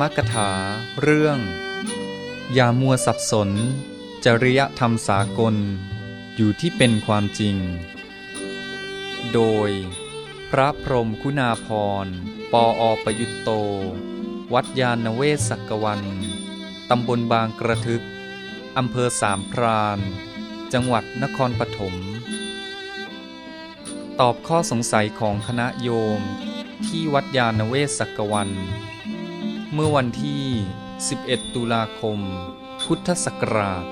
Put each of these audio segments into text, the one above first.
มกถา เรื่อง อย่ามัวสับสน จริยธรรมสากล อยู่ที่เป็นความจริง โดย พระพรมคุณาพร ปออประยุตโต วัดยาณเวศกกวัน ตำบลบางกระทึก อำเภอสามพรานจังหวัดนครปฐม ตอบข้อสงสัยของคณะโยมที่วัดยาณเวศกกวัน เมื่อวันที่ 11 ตุลาคม พุทธศักราช 2550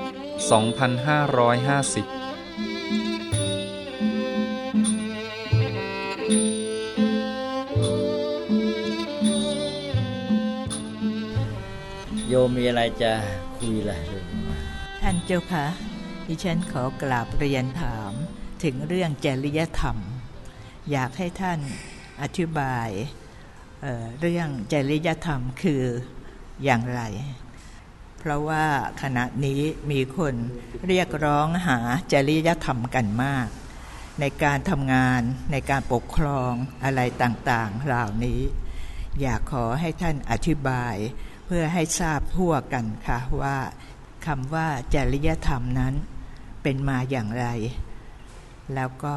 โยมมีอะไรจะคุยล่ะท่านเจ้าคะดิฉันขอกราบเรียนถามถึงเรื่องจริยธรรม อยากให้ท่านอธิบาย เรื่องจริยธรรมคืออย่างไร เพราะว่าขณะนี้มีคนเรียกร้องหาจริยธรรมกันมาก ในการทำงานในการปกครองอะไรต่างๆเหล่านี้ อยากขอให้ท่านอธิบายเพื่อให้ทราบทั่วกันค่ะว่าคำว่าจริยธรรมนั้นเป็นมาอย่างไร แล้วก็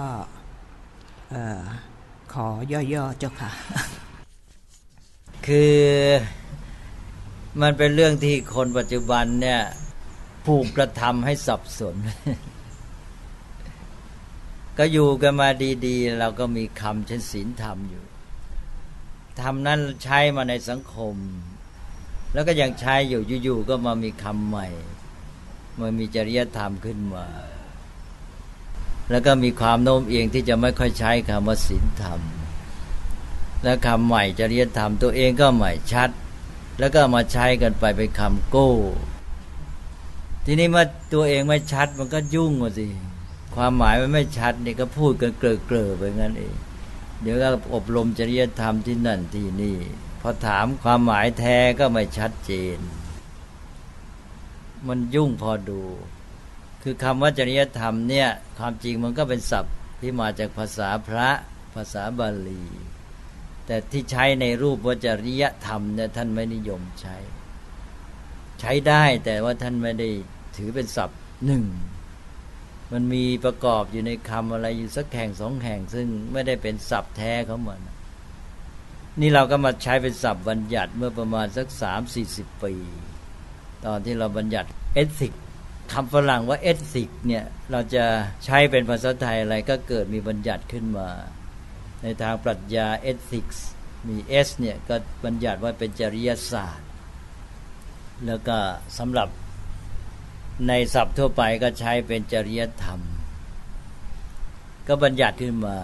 ออขอย่อๆเจ้าค่ะ คือมันเป็นเรื่องที่คนปัจจุบันเนี่ยผูกกระทำให้สับสน ก็อยู่กันมาดีๆ เราก็มีคำเช่นศีลธรรมอยู่ธรรมนั้นใช้มาในสังคม แล้วก็ยังใช้อยู่อยู่ๆก็มามีคำใหม่มันมีจริยธรรมขึ้นมา แล้วก็มีความโน้มเอียงที่จะไม่ค่อยใช้คำว่าศีลธรรม และคำใหม่จริยธรรมตัวเองก็ใหม่ชัด แล้วก็มาใช้กันไปเป็นคำโก้ ทีนี้มื่อตัวเองไม่ชัดมันก็ยุ่งสิความหมายมันไม่ชัดนี่ก็พูดกันเกลือๆไปงั้นเองเดี๋ยวก็อบรมจริยธรรมที่นั่นที่นี่พอถามความหมายแท้ก็ไม่ชัดเจน มันยุ่งพอดู คือคำว่าจริยธรรมเนี่ย ความจริงมันก็เป็นศัพท์ที่มาจากภาษาพระภาษาบาลี แต่ที่ใช้ในรูปวจริยธรรมเนี่ยท่านไม่นิยมใช้ ใช้ได้แต่ว่าท่านไม่ได้ถือเป็นศัพท์หนึ่ง มันมีประกอบอยู่ในคำอะไรอยู่สักแห่งสองแห่ง ซึ่งไม่ได้เป็นศัพท์แท้เของมันนี่เราก็มาใช้เป็นศัพท์บัญญัติเมื่อประมาณสักสามสี่สิบปี ตอนที่เราบัญญัติ ethic คำฝรั่งว่า ethic เนี่ยเราจะใช้เป็นภาษาไทยอะไรก็เกิดมีบัญญัติขึ้นมา ในทางปรัชญา ethics มี s เนี่ยก็บัญญัติว่าเป็นจริยศาสตร์ แล้วก็สำหรับในศัพท์ทั่วไปก็ใช้เป็นจริยธรรม ก็บัญญัติขึ้นมา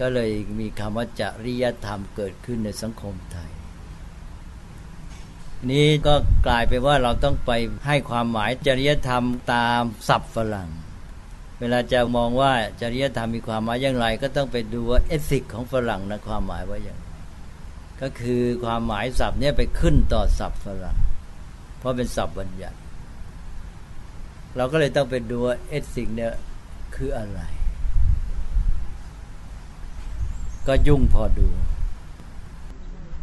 ก็เลยมีคำว่าจริยธรรมเกิดขึ้นในสังคมไทย นี้ก็กลายเป็นว่าเราต้องไปให้ความหมายจริยธรรมตามศัพท์ฝรั่ง เวลาจะมองว่าจริยธรรมมีความหมายอย่างไร ก็ต้องไปดูว่าเอสิกของฝรั่งนะความหมายว่าอย่างไรก็คือความหมายศัพท์เนี่ยไปขึ้นต่อศัพท์ฝรั่ง เพราะเป็นศัพท์บัญญัติ เราก็เลยต้องไปดูว่าเอสิกเนี่ยคืออะไร ก็ยุ่งพอดู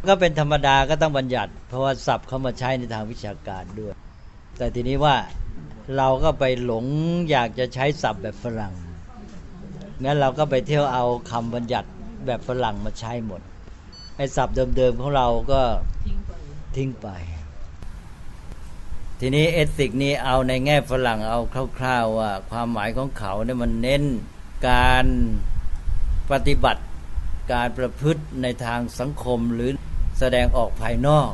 ก็เป็นธรรมดาก็ต้องบัญญัติ เพราะว่าศัพท์เขามาใช้ในทางวิชาการด้วย แต่ทีนี้ว่า เราก็ไปหลงอยากจะใช้ศัพท์แบบฝรั่งงั้นเราก็ไปเที่ยวเอาคำบัญญัติแบบฝรั่งมาใช้หมด ไอ้ศัพท์เดิมๆของเราก็ทิ้งไป ทีนี้เอติกนี้เอาในแง่ฝรั่งเอาคร่าวๆว่าความหมายของเขาเนี่ยมันเน้นการปฏิบัติการประพฤติในทางสังคมหรือแสดงออกภายนอก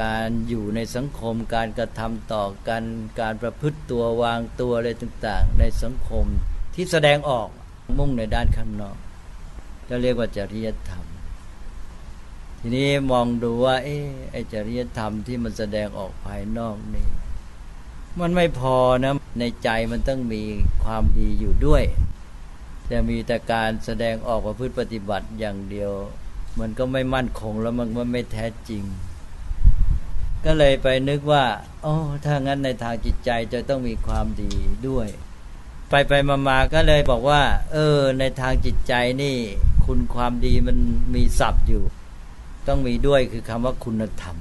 การอยู่ในสังคม การกระทำต่อกัน การประพฤติตัววางตัวอะไรต่างๆ ในสังคมที่แสดงออกมุ่งในด้านข้างนอกจะเรียกว่าจริยธรรม ทีนี้มองดูว่าเออไอจริยธรรมที่มันแสดงออกภายนอกนี่มันไม่พอนะในใจมันต้องมีความดีอยู่ด้วย จะมีแต่การแสดงออกประพฤติปฏิบัติอย่างเดียว มันก็ไม่มั่นคงแล้วมันก็ไม่แท้จริง ก็เลยไปนึกว่าโอ้ถ้างั้นในทางจิตใจจะต้องมีความดีด้วย ไปไปมามาก็เลยบอกว่า เออ ในทางจิตใจนี่ คุณความดีมันมีศัพท์อยู่ ต้องมีด้วยคือคำว่าคุณธรรม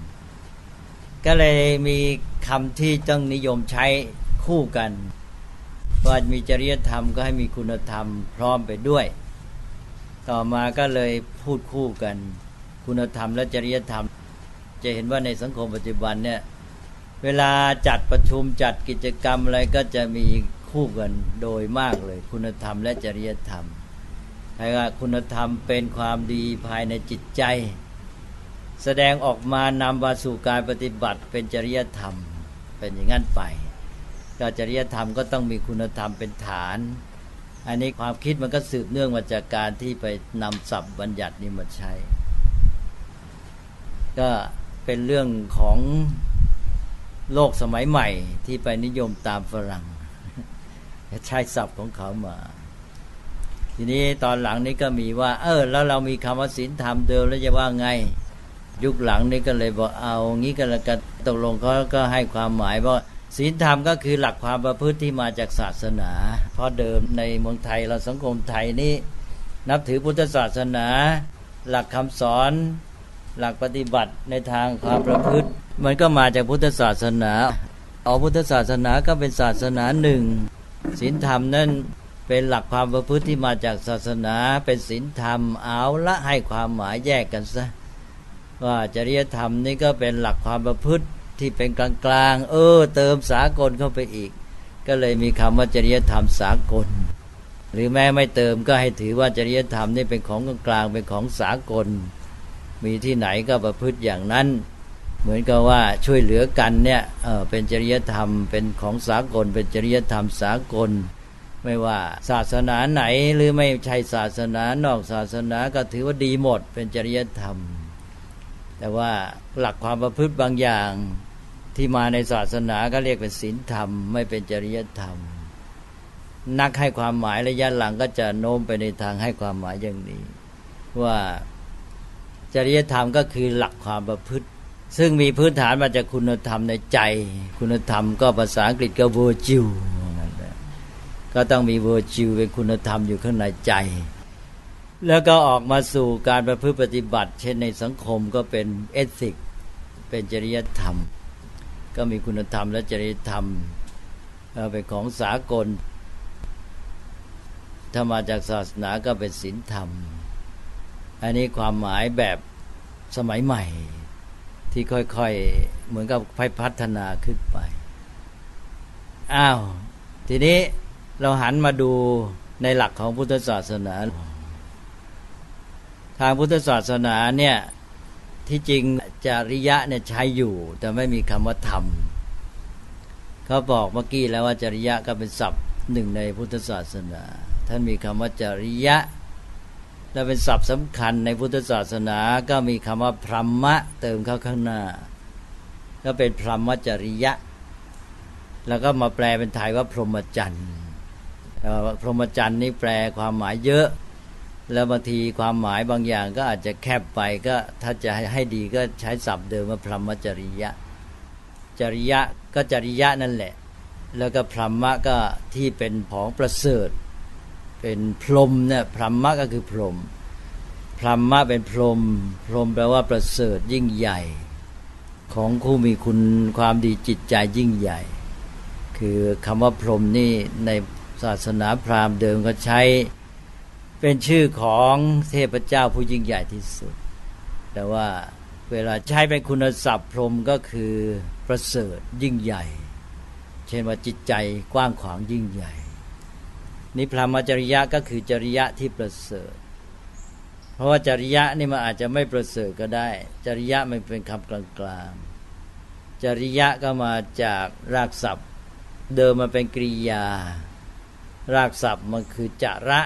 ก็เลยมีคำที่ต้องนิยมใช้คู่กันว่ามีจริยธรรมก็ให้มีคุณธรรมพร้อมไปด้วย ต่อมาก็เลยพูดคู่กัน คุณธรรมและจริยธรรม จะเห็นว่าในสังคมปัจจุบันเนี่ย เวลาจัดประชุมจัดกิจกรรมอะไรก็จะมีคู่กันโดยมากเลย คุณธรรมและจริยธรรมใครว่าคุณธรรมเป็นความดีภายในจิตใจ แสดงออกมานำมาสู่การปฏิบัติเป็นจริยธรรม เป็นอย่างนั้นไปก็จริยธรรมก็ต้องมีคุณธรรมเป็นฐาน อันนี้ความคิดมันก็สืบเนื่องมาจากการที่ไปนำศัพท์บัญญัตินี้มาใช้ ก็ เป็นเรื่องของโลกสมัยใหม่ที่ไปนิยมตามฝรั่งใช้ศัพท์ของเขามา ทีนี้ตอนหลังนี้ก็มีว่า เออ แล้วเรามีคำว่าศีลธรรมเดิมแล้วจะว่าไง ยุคหลังนี้ก็เลยบอกเอางี้ก็แล้วกันตกลงเขาก็ให้ความหมายว่าศีลธรรมก็คือหลักความประพฤติที่มาจากศาสนา เพราะเดิมในเมืองไทยเราสังคมไทยนี่นับถือพุทธศาสนา หลักคำสอน หลักปฏิบัติในทางความประพฤติ มันก็มาจากพุทธศาสนาเอาพุทธศาสนาก็เป็นศาสนาหนึ่งศีลธรรมนั่นเป็นหลักความประพฤติที่มาจากศาสนา เป็นศีลธรรมเอาละให้ความหมายแยกกันซะว่าจริยธรรมนี่ก็เป็นหลักความประพฤติที่เป็นกลางกลางเออ เติมสากลเข้าไปอีก ก็เลยมีคำว่าจริยธรรมสากล หรือแม้ไม่เติมก็ให้ถือว่าจริยธรรมนี่เป็นของกลางกลางเป็นของสากล มีที่ไหนก็ประพฤติอย่างนั้น เหมือนกับว่าช่วยเหลือกันเนี่ยเเป็นจริยธรรมเป็นของสากล เป็นจริยธรรมสากล ไม่ว่าศาสนาไหนหรือไม่ใช่ศาสนานอกศาสนาก็ถือว่าดีหมด เป็นจริยธรรม แต่ว่าหลักความประพฤติบางอย่างที่มาในศาสนาก็เรียกเป็นศีลธรรม ไม่เป็นจริยธรรม นักให้ความหมายระยะหลังก็จะโน้มไปในทางให้ความหมายอย่างนี้ ว่า จริยธรรมก็คือหลักความประพฤติ ซึ่งมีพื้นฐานมาจากคุณธรรมในใจ คุณธรรมก็ภาษาอังกฤษก็ virtue ก็ต้องมี virtue เป็นคุณธรรมอยู่ข้างในใจ แล้วก็ออกมาสู่การประพฤติปฏิบัติ เช่นในสังคมก็เป็นเอติกเป็นจริยธรรม ก็มีคุณธรรมและจริยธรรมเป็นของสากลถ้ามาจากศาสนาก็เป็นศีลธรรม อันนี้ความหมายแบบสมัยใหม่ ที่ค่อยๆ เหมือนกับพัฒนาขึ้นไป อ้าว ทีนี้เราหันมาดูในหลักของพุทธศาสนา ทางพุทธศาสนาเนี่ยที่จริงจริยะเนี่ยใช้อยู่ แต่ไม่มีคำว่าธรรมเขาบอกเมื่อกี้แล้วว่าจริยะก็เป็นศัพท์หนึ่งในพุทธศาสนา ท่านมีคำว่าจริยะ และเป็นศัพท์สำคัญในพุทธศาสนาก็มีคำว่าพรหมะเติมเข้าข้างหน้า ก็เป็นพรหมจริยะ แล้วก็มาแปลเป็นไทยว่าพรหมจรรย์พรหมจรรย์นี่แปลความหมายเยอะ แล้วบางทีความหมายบางอย่างก็อาจจะแคบไปก็ถ้าจะให้ดีก็ใช้ศัพท์เดิมว่าพรหมจริยะ จริยะก็จริยะนั่นแหละ แล้วก็พรหมะก็ที่เป็นของประเสริฐ เป็นพรหมเนี่ยพรหมะก็คือพรหมพรหมะเป็นพรหมพรหมแปลว่าประเสริฐยิ่งใหญ่ ของผู้มีคุณความดีจิตใจยิ่งใหญ่ คือคำว่าพรหมนี่ในศาสนาพราหมณ์เดิมก็ใช้เป็นชื่อของเทพเจ้าผู้ยิ่งใหญ่ที่สุด แต่ว่าเวลาใช้เป็นคุณศัพท์พรหมก็คือประเสริฐยิ่งใหญ่ เช่นว่าจิตใจกว้างขวางยิ่งใหญ่ นิพรามจริยะก็คือจริยะที่ประเสริฐ เพราะว่าจริยะนี่มันอาจจะไม่ประเสริฐก็ได้ จริยะมันเป็นคำกลางๆ จริยะก็มาจากรากศัพท์ เดิมมันเป็นกริยา รากศัพท์มันคือจระ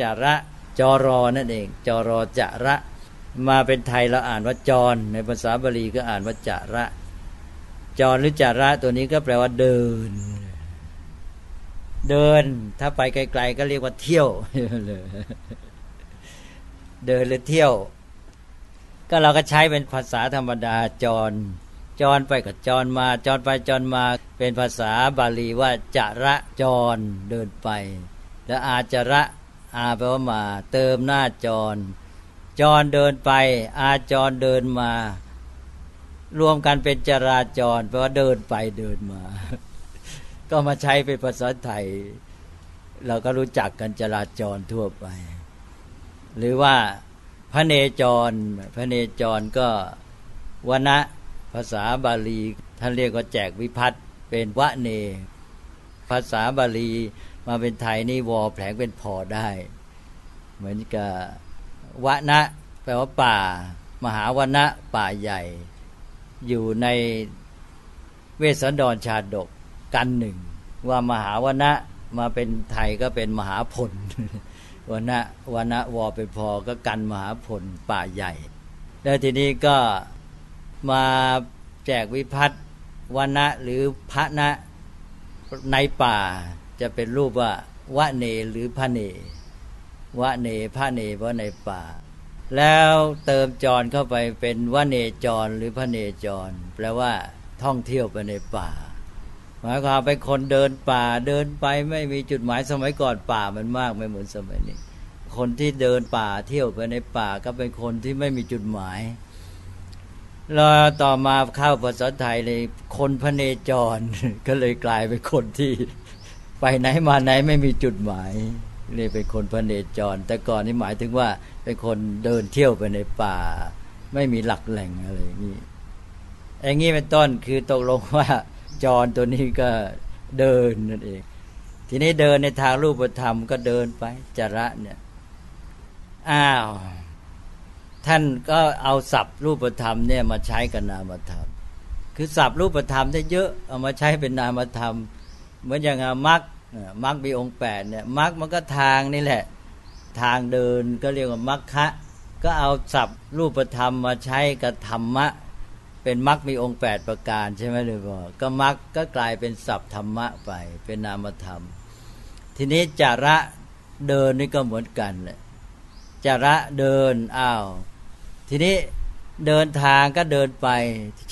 จระจอรอนั่นเองจอรอจระ มาเป็นไทยเราอ่านว่าจร ในภาษาบาลีก็อ่านว่าจระ จรหรือจระตัวนี้ก็แปลว่าเดิน เดิน ถ้าไปไกล ๆ ก็เรียกว่าเที่ยวเดินหรือเที่ยว ก็เราก็ใช้เป็นภาษาธรรมดาจร จรไปกับจรมา จรไปจรมา เป็นภาษาบาลีว่าจระจรเดินไป แล้วอาจระอาแปลว่ามา เติมหน้าจรจจรเดินไป อาจรเดินมา รวมกันเป็นจราจรแปลว่าเดินไปเดินมา ก็มาใช้เป็นภาษาไทย เราก็รู้จักกันจราจรทั่วไป หรือว่าพระเนจร พระเนจรก็วนะภาษาบาลี ท่านเรียกว่าแจกวิพัฒน์เป็นวะเน ภาษาบาลีมาเป็นไทยนี่วอแผลงเป็นพอได้ เหมือนกับวะนะแปลว่าป่า มหาวนะป่าใหญ่ อยู่ในเวสสันดรชาดก กันหนึ่ง ว่ามหาวนะมาเป็นไทยก็เป็นมหาพลวนะวนะวอเป็นพอก็กันมหาพลป่าใหญ่ แล้วทีนี้ก็มาแจกวิพัฒน์วนะหรือพระนะในป่าจะเป็นรูปว่าวะเนหรือพระเนวะเนพระเนเพราะในป่า แล้วเติมจรเข้าไปเป็นวะเนจรหรือพระเนจร แปลว่าท่องเที่ยวไปในป่า หมายความเป็นคนเดินป่าเดินไปไม่มีจุดหมายสมัยก่อนป่ามันมากไม่เหมือนสมัยนี้ คนที่เดินป่าเที่ยวไปในป่าก็เป็นคนที่ไม่มีจุดหมายแล้วต่อมาเข้าภาษาไทยเลยคนพระเนจร ก็เลยกลายเป็นคนที่ไปไหนมาไหนไม่มีจุดหมายเรียเป็นคนพระเนจร แต่ก่อนนี่หมายถึงว่าเป็นคนเดินเที่ยวไปในป่า ไม่มีหลักแหล่งอะไรอย่างนี้อย่างนี้เป็นต้นคือตกลงว่า จรตัวนี้ก็เดินนั่นเอง ทีนี้เดินในทางรูปธรรมก็เดินไปจระเนี่ยอ้าว ท่านก็เอาศัพท์รูปธรรมเนี่ยมาใช้กับนามธรรม คือศัพท์รูปธรรมได้เยอะเอามาใช้เป็นนามธรรม เหมือนอย่างมรรคมรรคมีองค์แปดเนี่ยมรรคมันก็ทางนี่แหละ ทางเดินก็เรียกว่ามรรคะก็เอาศัพท์รูปธรรมมาใช้กับธรรมะ เป็นมรรคมีองค์แปดประการใช่ไหมเลยบอกก็มรรคก็กลายเป็นศัพท์ธรรมะไป เป็นนามธรรม ทีนี้จาระเดินนี่ก็เหมือนกันเลยจาระเดินอ้าว ทีนี้เดินทางก็เดินไป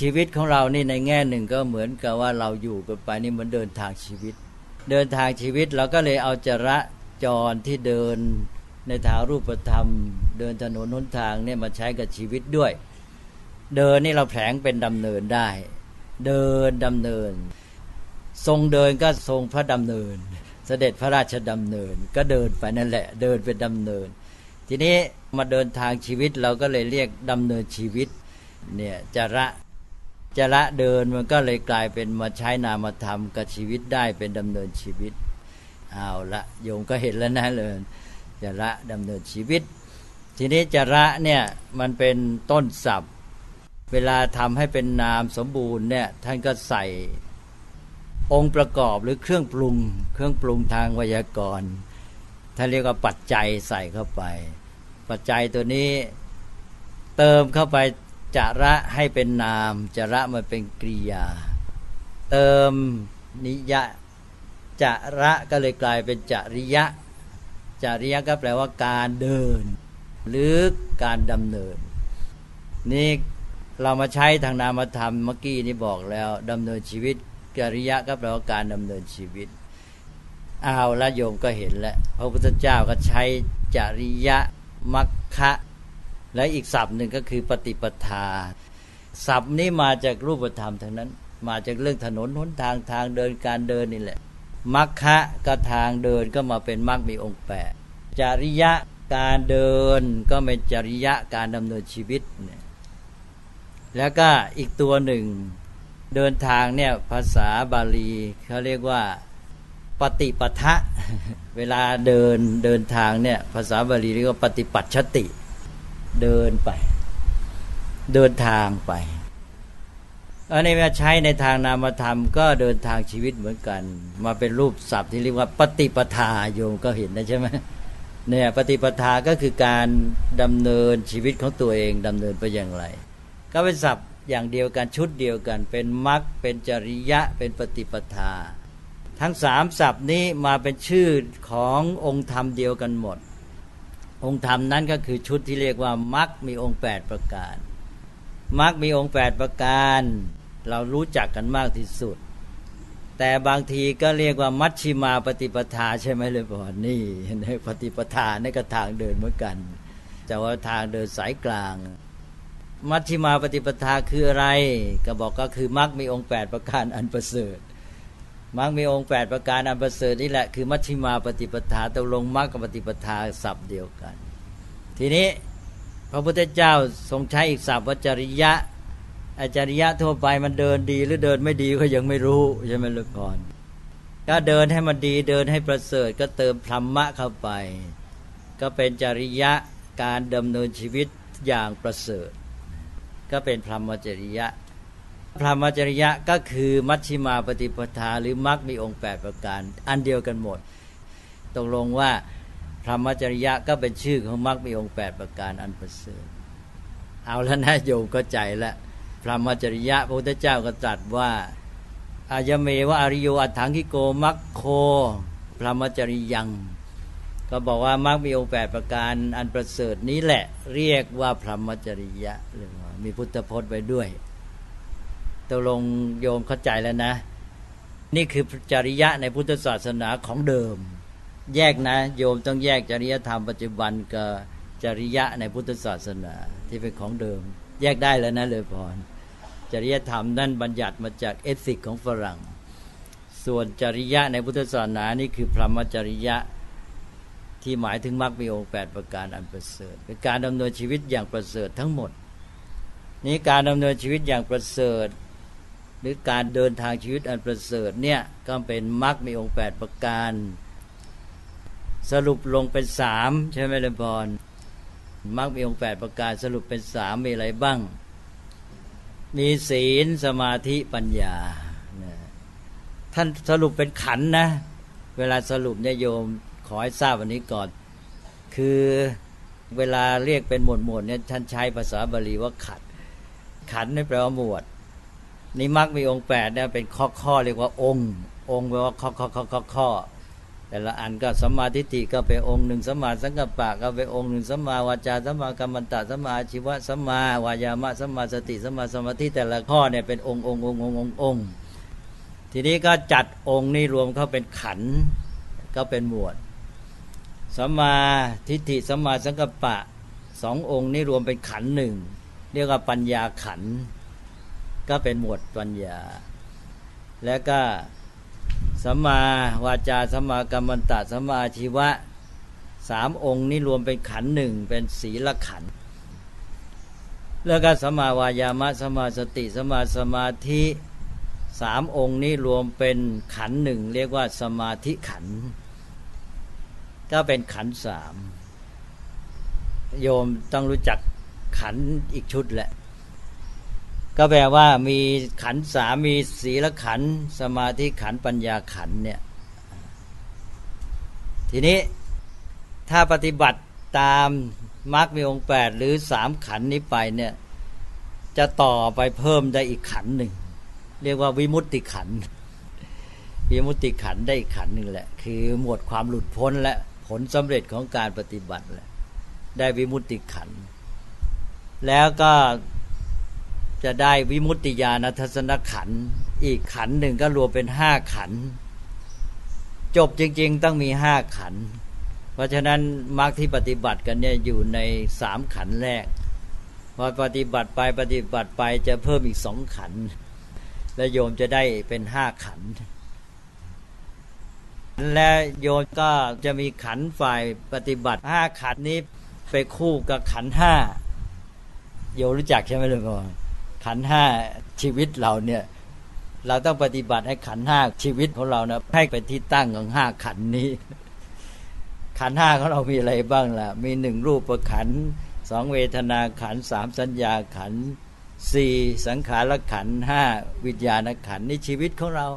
ชีวิตของเรานี่ในแง่หนึ่งก็เหมือนกับว่าเราอยู่กันไปนี่เหมือนเดินทางชีวิต เดินทางชีวิตเราก็เลยเอาจระจรที่เดินในทางรูปธรรม เดินถนนหนทางเนี่ยมาใช้กับชีวิตด้วย เดินนี่เราแผลงเป็นดำเนินได้ เดินดำเนิน ทรงเดินก็ทรงพระดำเนิน เสด็จพระราชดำเนิน ก็เดินไปนั่นแหละ เดินเป็นดำเนิน ทีนี้มาเดินทางชีวิตเราก็เลยเรียกดำเนินชีวิตเนี่ยจระจระเดินมันก็เลยกลายเป็นมาใช้นามธรรมกับชีวิตได้เป็นดำเนินชีวิตเอาละโยมก็เห็นแล้วนะเลยจระดำเนินชีวิต ทีนี้จระเนี่ยมันเป็นต้นศัพท์ เวลาทำให้เป็นนามสมบูรณ์เนี่ยท่านก็ใส่องค์ประกอบหรือเครื่องปรุง เครื่องปรุงทางไวยากรณ์ท่านเรียกว่าปัจจัยใส่เข้าไป ปัจจัยตัวนี้เติมเข้าไปจะระให้เป็นนามจะระมันเป็นกริยา เติมนิยะจระก็เลยกลายเป็นจริยะจริยะก็แปลว่าการเดิน หรือการดำเนิน นี่ เรามาใช้ทางนามธรรมเมื่อกี้นี่บอกแล้วดำเนินชีวิตจริยะก็แปลว่าการดำเนินชีวิตอาล้วโยมก็เห็นแล้วพระพุทธเจ้าก็ใช้จริยะมัคคะและอีกศัพท์หนึ่งก็คือปฏิปทา ศัพท์นี้มาจากรูปธรรมทั้งนั้น มาจากเรื่องถนนหนทางทางเดินการเดินนี่แหละมัคคะก็ทางเดินก็มาเป็นมัคมีองค์แปดจริยะการเดินก็เป็นจริยะการดำเนินชีวิตเนี่ย แล้วก็อีกตัวหนึ่งเดินทางเนี่ยภาษาบาลีเขาเรียกว่าปฏิปทะ เวลาเดินเดินทางเนี่ยภาษาบาลีเรียกว่าปฏิปัติชติ เดินไป เดินทางไปอันนี้มาใช้ในทางนามธรรมก็เดินทางชีวิตเหมือนกัน มาเป็นรูปศัพท์ที่เรียกว่า ปฏิปทาโยมก็เห็นนะใช่ไหมเนี่ยปฏิปทาก็คือการดำเนินชีวิตของตัวเองดำเนินไปอย่างไร ก็เป็นศัพท์อย่างเดียวกันชุดเดียวกัน เป็นมรรคเป็นจริยะเป็นปฏิปทา ทั้งสามศัพท์นี้มาเป็นชื่อขององค์ธรรมเดียวกันหมด องค์ธรรมนั้นก็คือชุดที่เรียกว่ามักมีองค์แปดประการมักมีองค์แปดประการ เรารู้จักกันมากที่สุด แต่บางทีก็เรียกว่ามัชชิมาปฏิปทาใช่ไหมเลยบอนี่ในปฏิปทาในกระทางเดินเหมือนกันแต่ว่าทางเดินสายกลาง มัชฌิมาปฏิปทาคืออะไร ก็บอกก็คือมรรคมีองค์ 8 ประการอันประเสริฐมรรคมีองค์ 8 ประการอันประเสริฐนี่แหละคือมัชฌิมาปฏิปทาตกลงมรรคกับปฏิปทาศัพท์เดียวกัน ทีนี้พระพุทธเจ้าทรงใช้อีกศัพท์ว่าจริยะอาจริยะทั่วไปมันเดินดีหรือเดินไม่ดีก็ยังไม่รู้ใช่ไหมลูกก่อนก็เดินให้มันดีเดินให้ประเสริฐก็เติมธรรมะเข้าไป ก็เป็นจริยะการดำเนินชีวิตอย่างประเสริฐ ก็เป็นพรหมจริยะ พรหมจริยะก็คือมัชฌิมาปฏิปทาหรือมรรคมีองค์ 8 ประการ อันเดียวกันหมด ตกลงว่าพรหมจริยะก็เป็นชื่อของมรรคมีองค์ 8 ประการอันประเสริฐเอาแล้วนะโยมก็ใจล้วพระมจริยะพระพุทธเจ้าก็ตรัสว่าอายเมวะอริโยอัถังคิโกมัคโคพระมจริยัง ก็บอกว่ามัคมีองค์แปดประการอันประเสริฐนี้แหละ เรียกว่าพระมจริยะเรียกว่ามีพุทธพจน์ไว้ด้วยตกลงโยมเข้าใจแล้วนะ นี่คือจริยะในพุทธศาสนาของเดิม แยกนะ โยมต้องแยกจริยธรรมปัจจุบันกับจริยะในพุทธศาสนาที่เป็นของเดิม แยกได้แล้วนะเลยพรจริยธรรมนั่นบัญญัติมาจากเอสิกของฝรั่ง ส่วนจริยะในพุทธศาสนานี่คือพรหมจริยะที่หมายถึงมรรคมีองค์แปดประการอันประเสริฐเป็นการดำเนินชีวิตอย่างประเสริฐทั้งหมด นี้การดำเนินชีวิตอย่างประเสริฐ หรือการเดินทางชีวิตอันประเสริฐเนี่ยก็เป็นมรรคมีองค์แปดประการ สรุปลงเป็นสามใช่ไหมเลนพรมรรคมีองค์แปดประการสรุปเป็นสามมีอะไรบ้าง มีศีลสมาธิปัญญา ท่านสรุปเป็นขันนะ เวลาสรุปเนี่ยโยมขอให้ทราบวันนี้ก่อน คือเวลาเรียกเป็นหมวดหมวดเนี่ยท่านใช้ภาษาบาลีว่าขัน ขันนี่แปลว่าหมวดนี่มักมีองค์แปดเนี่ยเป็นข้อข้อเรียกว่าองค์ องค์แปลว่าข้อข้อข้อข้อข้อแต่ละอันก็สัมมาทิฏฐิก็เป็นองค์หนึ่งสัมมาสังกัปปะก็เป็นองค์หนึ่งสัมมาวาจาสัมมากรรมันตะสัมมาชีวะสัมมาวายามะสัมมาสติสัมมาสมาธิแต่ละข้อเนี่ยเป็นองค์องค์องค์องค์องค์องค์ทีนี้ก็จัดองค์นี้รวมเข้าเป็นขันก็เป็นหมวดสัมมาทิฏฐิสัมมาสังกัปปะสององค์นี้รวมเป็นขันหนึ่ง เรียกว่าปัญญาขัน ก็เป็นหมวดปัญญา แล้วก็สัมมาวาจาสัมมากรรมันตะสัมมาชีวะสามองค์นี้รวมเป็นขันหนึ่งเป็นศีลขัน แล้วก็สัมมาวายามะสัมมาสติสัมมาสมาธิสามองค์นี้รวมเป็นขันหนึ่งเรียกว่าสมาธิขัน ก็เป็นขันสามโยมต้องรู้จัก ขันอีกชุดแหละ ก็แปลว่ามีขันสามีศีลขัน สมาธิขันปัญญาขันเนี่ย ทีนี้ถ้าปฏิบัติตามมรรคมีองค์แปดหรือสามขันนี้ไปเนี่ยจะต่อไปเพิ่มได้อีกขันหนึ่ง เรียกว่าวิมุตติขันวิมุตติขันได้อีกขันหนึ่งแหละ คือหมดความหลุดพ้นและผลสำเร็จของการปฏิบัติแหละได้วิมุตติขัน แล้วก็จะได้วิมุตติญาณทัศนขัน อีกขันหนึ่งก็รวมเป็นห้าขัน จบจริง ๆ ต้องมีห้าขัน เพราะฉะนั้นมรรคที่ปฏิบัติกันเนี่ยอยู่ในสามขันแรก พอปฏิบัติไปปฏิบัติไปจะเพิ่มอีกสองขัน และโยมจะได้เป็นห้าขัน และโยมก็จะมีขันฝ่ายปฏิบัติห้าขันนี้ไปคู่กับขันห้า โยรู้จักใช่ไหมลุงพ่อขันห้าชีวิตเราเนี่ยเราต้องปฏิบัติให้ขันห้าชีวิตของเรานะให้เป็นที่ตั้งของห้าขันนี้ ขันห้าของเรามีอะไรบ้างล่ะ มีหนึ่งรูปประขันสองเวทนาขันสามสัญญาขันสี่สังขารขันห้าวิญญาณขันนี่ชีวิตของเรา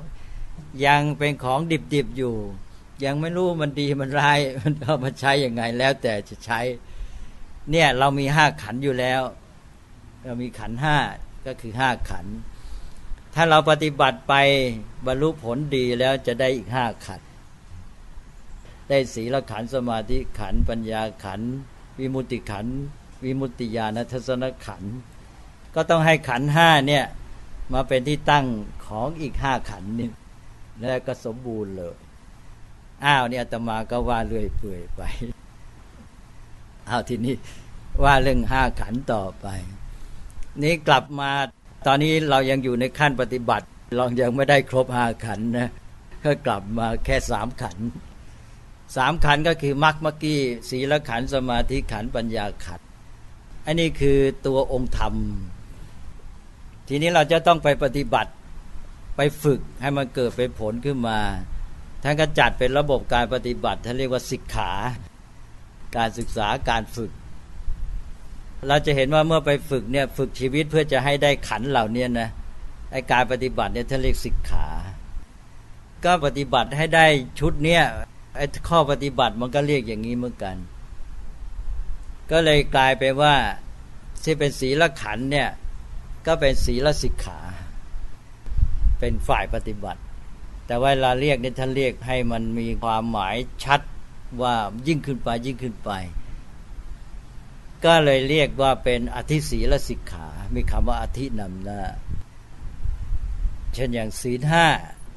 ยังเป็นของดิบๆอยู่ ยังไม่รู้มันดีมันร้ายมันเอามาใช้ยังไงแล้วแต่จะใช้ เนี่ยเรามีห้าขันอยู่แล้ว เรามีขันห้าก็คือห้าขัน ถ้าเราปฏิบัติไปบรรลุผลดีแล้วจะได้อีกห้าขันได้ศีลขันสมาธิขันปัญญาขันวิมุติขันวิมุติญาณทัศนขันก็ต้องให้ขันห้าเนี่ยมาเป็นที่ตั้งของอีกห้าขันนี่แล้วก็สมบูรณ์เลยอ้าวเนี่ยตมาก็ว่าเรื่อยเปื่อยไปอ้าวทีนี้ว่าเรื่องห้าขันต่อไป นี้กลับมาตอนนี้เรายังอยู่ในขั้นปฏิบัติ เรายังไม่ได้ครบห้าขันนะก็กลับมาแค่สามขันสามขันก็คือมรรคมกี้ศีลขันสมาธิขันปัญญาขันอันนี้คือตัวองค์ธรรม ทีนี้เราจะต้องไปปฏิบัติไปฝึกให้มันเกิดเป็นผลขึ้นมาท่านก็จัดเป็นระบบการปฏิบัติท่านเรียกว่าศิกขา การศึกษาการฝึก เราจะเห็นว่าเมื่อไปฝึกเนี่ยฝึกชีวิตเพื่อจะให้ได้ขันเหล่านี้นะไอการปฏิบัติเนี่ยท่านเรียกศิกขา ก็ปฏิบัติให้ได้ชุดเนี้ยไอข้อปฏิบัติมันก็เรียกอย่างนี้เหมือนกัน ก็เลยกลายไปว่าที่เป็นศีลขันเนี่ยก็เป็นศีลสิกขา เป็นฝ่ายปฏิบัติ แต่วลาเราเรียกเนี่ยท่านเรียกให้มันมีความหมายชัดว่ายิ่งขึ้นไปยิ่งขึ้นไป ก็เลยเรียกว่าเป็นอธิศีลสิกขา มีคำว่าอธินำหน้า เช่นอย่างศีลห้า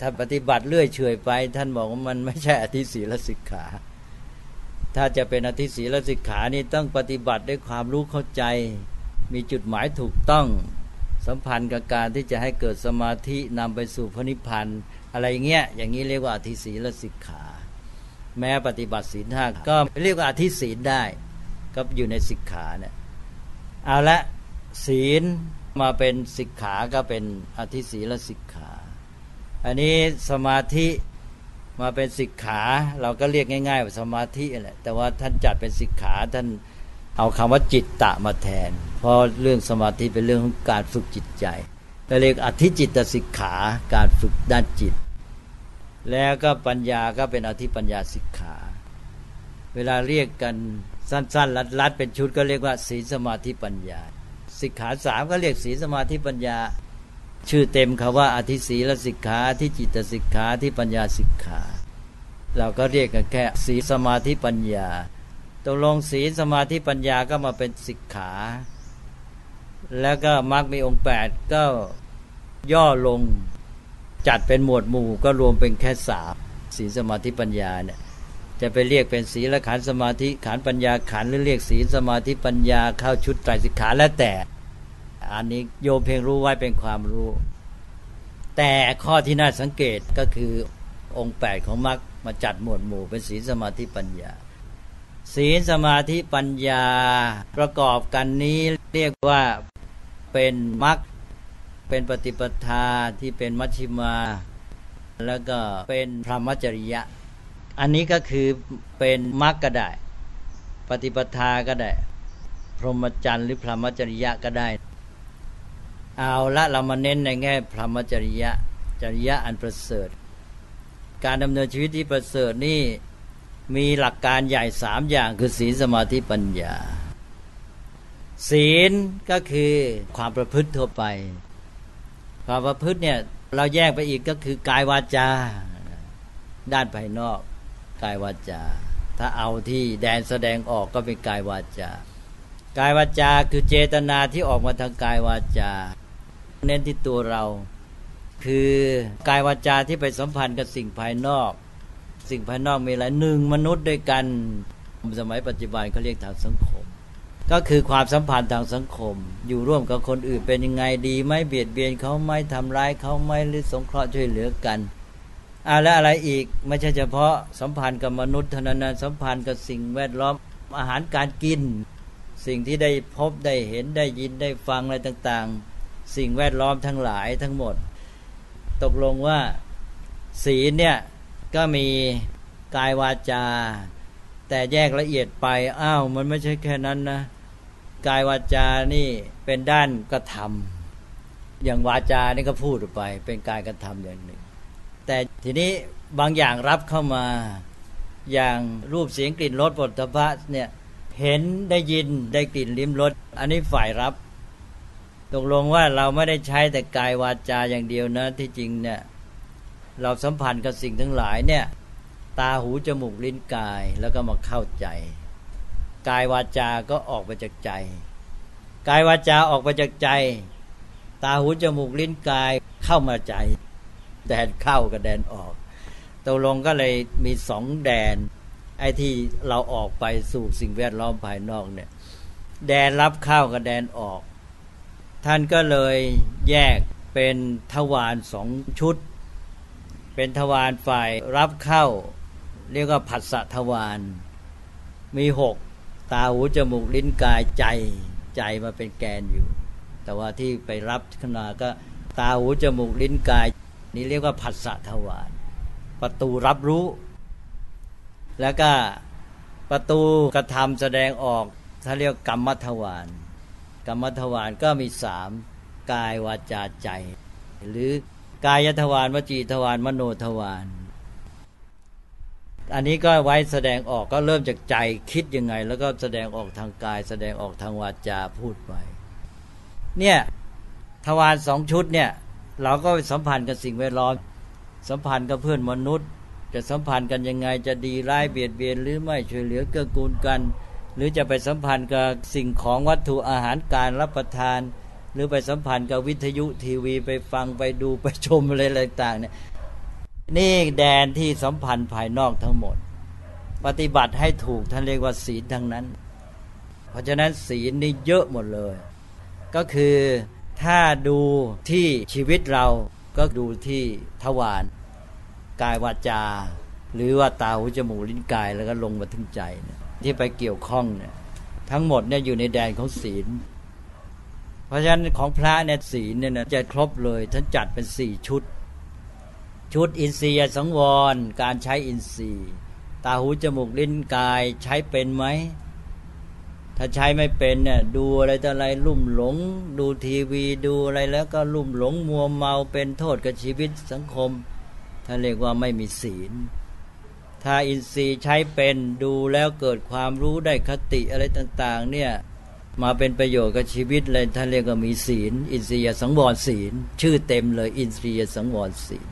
ถ้าปฏิบัติเลื่อยเฉยไป ท่านบอกว่ามันไม่ใช่อธิศีลสิกขา ถ้าจะเป็นอธิศีลสิกขานี่ต้องปฏิบัติด้วยความรู้เข้าใจ มีจุดหมายถูกต้อง สัมพันธ์กับการที่จะให้เกิดสมาธินำไปสู่พระนิพพานอะไรเงี้ย อย่างนี้เรียกว่าอธิศีลสิกขา แม้ปฏิบัติศีลห้าก็เรียกว่าอธิศีลได้ ก็อยู่ในสิกขาเนี่ยเอาละศีลมาเป็นสิกขาก็เป็นอธิศีลสิกขา อันนี้สมาธิมาเป็นสิกขา เราก็เรียกง่ายๆว่าสมาธิแหละแต่ว่าท่านจัดเป็นสิกขาท่านเอาคำว่าจิตตะมาแทน เพราะเรื่องสมาธิเป็นเรื่องของการฝึกจิตใจเรียกอธิจิตสิกขาการฝึกด้านจิต แล้วก็ปัญญาก็เป็นอธิปัญญาสิกขา เวลาเรียกกัน สั้นๆลัดๆ เป็นชุดก็เรียกว่าศีลสมาธิปัญญา สิกขาสามก็เรียกศีลสมาธิปัญญา ชื่อเต็มคาว่าอธิศีลสิกขาที่จิตสิกขาที่ปัญญาสิกขา เราก็เรียกกันแค่ศีลสมาธิปัญญาตกลงศีลสมาธิปัญญาก็มาเป็นสิกขา แล้วก็มรรคมีองค์แปดก็ย่อลงจัดเป็นหมวดหมู่ก็รวมเป็นแค่สามศีลสมาธิปัญญาเนี่ย จะไปเรียกเป็นศีลขันสมาธิขันปัญญาขันหรือเรียกศีลสมาธิปัญญาเข้าชุดไตรสิกขาแล้วแต่ อันนี้โยมเพียงรู้ไว้เป็นความรู้ แต่ข้อที่น่าสังเกตก็คือองค์แปดของมรรคมาจัดหมวดหมู่เป็นศีลสมาธิปัญญา ศีลสมาธิปัญญาประกอบกันนี้เรียกว่าเป็นมรรคเป็นปฏิปทาที่เป็นมัชชิมา แล้วก็เป็นพรหมจริยะ อันนี้ก็คือเป็นมรรคก็ได้ ปฏิปทาก็ได้ พรหมจรรย์หรือพรหมจริยะก็ได้ เอาละเรามาเน้นในแง่พรหมจริยะจริยะอันประเสริฐ การดำเนินชีวิตที่ประเสริฐนี่มีหลักการใหญ่สามอย่างคือศีลสมาธิปัญญา ศีลก็คือความประพฤติทั่วไป ความประพฤติเนี่ยเราแยกไปอีกก็คือกายวาจา ด้านภายนอก กายวาจา ถ้าเอาที่แดนแสดงออกก็เป็นกายวาจา กายวาจาคือเจตนาที่ออกมาทางกายวาจา เน้นที่ตัวเรา คือกายวาจาที่ไปสัมพันธ์กับสิ่งภายนอก สิ่งภายนอกมีอะไรหนึ่งมนุษย์ด้วยกัน สมัยปัจจุบันเขาเรียกทางสังคม ก็คือความสัมพันธ์ทางสังคม อยู่ร่วมกับคนอื่นเป็นยังไงดีไหมเบียดเบียนเขาไม่ทำร้ายเขาไม่หรือสงเคราะห์ช่วยเหลือกัน อะแล้วอะไรอีกไม่ใช่เฉพาะสัมพันธ์กับมนุษย์เท่านั้นนะสัมพันธ์กับสิ่งแวดล้อมอาหารการกิน สิ่งที่ได้พบได้เห็นได้ยินได้ฟังอะไรต่างๆ สิ่งแวดล้อมทั้งหลายทั้งหมด ตกลงว่าศีลเนี่ยก็มีกายวาจา แต่แยกละเอียดไปอ้าวมันไม่ใช่แค่นั้นนะกายวาจานี่เป็นด้านกระทำอย่างวาจานี่ก็พูดไป เป็นกายกระทำอย่างหนึ่ง แต่ทีนี้บางอย่างรับเข้ามาอย่างรูปเสียงกลิ่นรสปฐพะเนี่ยเห็นได้ยินได้กลิ่นลิ้มรสอันนี้ฝ่ายรับ ตกลงว่าเราไม่ได้ใช้แต่กายวาจาอย่างเดียวนะ ที่จริงเนี่ยเราสัมพันธ์กับสิ่งทั้งหลายเนี่ยตาหูจมูกลิ้นกายแล้วก็มาเข้าใจ กายวาจา ก็ออกไปจากใจ กายวาจาออกไปจากใจ ตาหูจมูกลิ้นกายเข้ามาใจ แดนเข้ากับแดนออกตกลงก็เลยมีสองแดน ไอ้ที่เราออกไปสู่สิ่งแวดล้อมภายนอกเนี่ย แดนรับเข้ากับแดนออก ท่านก็เลยแยกเป็นทวารสองชุด เป็นทวารฝ่ายรับเข้า เรียกว่าผัสสะทวารมีหกตาหูจมูกลิ้นกายใจใจมาเป็นแกนอยู่ แต่ว่าที่ไปรับขณะก็ตาหูจมูกลิ้นกาย นี่เรียกว่าผัสสะทวารประตูรับรู้ แล้วก็ประตูกระทำแสดงออกถ้าเรียกกรรมทวารกรรมทวารก็มีสามกายวาจาใจ หรือกายทวารวจีทวารมโนทวารอันนี้ก็ไว้แสดงออกก็เริ่มจากใจคิดยังไง แล้วก็แสดงออกทางกาย แสดงออกทางวาจาพูดไป เนี่ยทวารสองชุดเนี่ย เราก็ไปสัมพันธ์กับสิ่งแวดล้อม สัมพันธ์กับเพื่อนมนุษย์ จะสัมพันธ์กันยังไงจะดีร้ายเบียดเบียนหรือไม่ช่วยเหลือเกื้อกูลกัน หรือจะไปสัมพันธ์กับสิ่งของวัตถุอาหารการรับประทาน หรือไปสัมพันธ์กับวิทยุทีวีไปฟังไปดูไปชมอะไรต่างๆเนี่ยนี่แดนที่สัมพันธ์ภายนอกทั้งหมด ปฏิบัติให้ถูกท่านเรียกว่าศีลทั้งนั้น เพราะฉะนั้นศีลนี่เยอะหมดเลย ก็คือ ถ้าดูที่ชีวิตเราก็ดูที่ทวารกายวาจา หรือว่าตาหูจมูกลิ้นกายแล้วก็ลงมาถึงใจเนี่ยที่ไปเกี่ยวข้องเนี่ยทั้งหมดเนี่ยอยู่ในแดนของศีล เพราะฉะนั้นของพระเนี่ยศีลเนี่ยจะครบเลยท่านจัดเป็นสี่ชุด ชุดอินทรีย์สังวร การใช้อินทรีย์ ตาหูจมูกลิ้นกายใช้เป็นไหม ถ้าใช้ไม่เป็นเนี่ยดูอะไรต่ออะไรลุ่มหลง ดูทีวีดูอะไรแล้วก็ลุ่มหลงมัวเมาเป็นโทษกับชีวิตสังคมท่านเรียกว่าไม่มีศีล ถ้าอินทรีย์ใช้เป็นดูแล้วเกิดความรู้ได้คติอะไรต่างๆเนี่ยมาเป็นประโยชน์กับชีวิตเลยท่านเรียกว่ามีศีล อินทรีย์สังวรศีล ชื่อเต็มเลย อินทรีย์สังวรศีล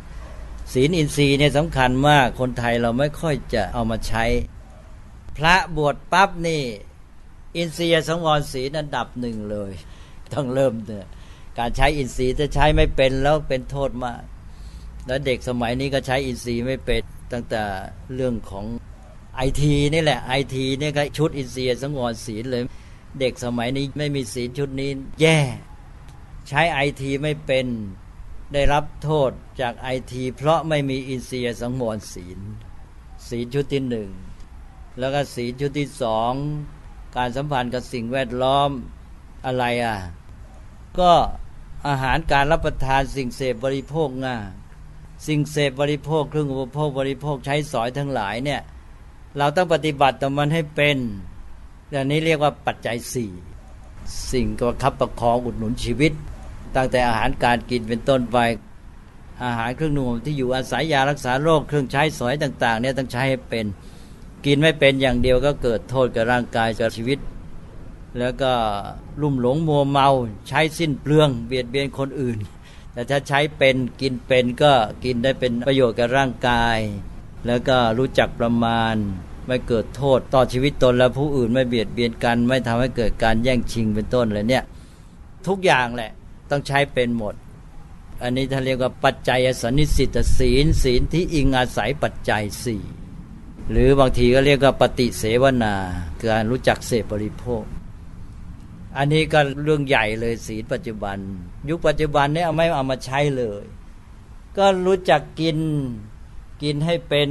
ศีลอินทรีย์เนี่ยสำคัญมากคนไทยเราไม่ค่อยจะเอามาใช้ พระบวชปั๊บนี่ อินทรียสังวรศีลอันดับหนึ่งเลย ต้องเริ่มเนี่ยการใช้อินทรีย์ถ้าใช้ไม่เป็นแล้วเป็นโทษมาก แล้วเด็กสมัยนี้ก็ใช้อินทรีย์ไม่เป็นตั้งแต่เรื่องของไอทีนี่แหละไอทีนี่ก็ชุดอินทรีย์สังวรศีลเลย เด็กสมัยนี้ไม่มีศีลชุดนี้ แย่ ใช้ไอทีไม่เป็นได้รับโทษจากไอทีเพราะไม่มีอินทรีย์สังวรศีล ศีลชุดที่หนึ่งแล้วก็ศีลชุดที่สอง การสัมพันธ์กับสิ่งแวดล้อมอะไรอะ ก็อาหารการรับประทานสิ่งเสพบริโภคง่าสิ่งเสพบริโภคเครื่องอุปโภคบริโภคใช้สอยทั้งหลายเนี่ย เราต้องปฏิบัติต่อมันให้เป็นอย่างนี้เรียกว่าปัจจัยสี่สิ่งก็คับประคองอุดหนุนชีวิต ตั้งแต่อาหารการกินเป็นต้นไป อาหารเครื่องนุ่มที่อยู่อาศัยยารักษาโรคเครื่องใช้สอยต่าง ๆ เนี่ยต้องใช้ให้เป็น กินไม่เป็นอย่างเดียวก็เกิดโทษกับร่างกายกับชีวิต แล้วก็ลุ่มหลงมัวเมาใช้สิ้นเปลือง เบียดเบียนคนอื่น แต่ถ้าใช้เป็นกินเป็นก็กินได้เป็นประโยชน์กับร่างกาย แล้วก็รู้จักประมาณ ไม่เกิดโทษต่อชีวิตตนและผู้อื่นไม่เบียดเบียนกัน ไม่ทำให้เกิดการแย่งชิงเป็นต้นเลยเนี่ยทุกอย่างแหละต้องใช้เป็นหมด อันนี้ท่านเรียกว่าปัจจัยสันนิสิตศีลศีลที่อิงอาศัยปัจจัยสี่ หรือบางทีก็เรียกว่าปฏิเสวนาการรู้จักเสพบริโภค อันนี้ก็เรื่องใหญ่เลยศีลปัจจุบัน ยุคปัจจุบันนี้ไม่เอามาใช้เลย ก็รู้จักกินกินให้เป็น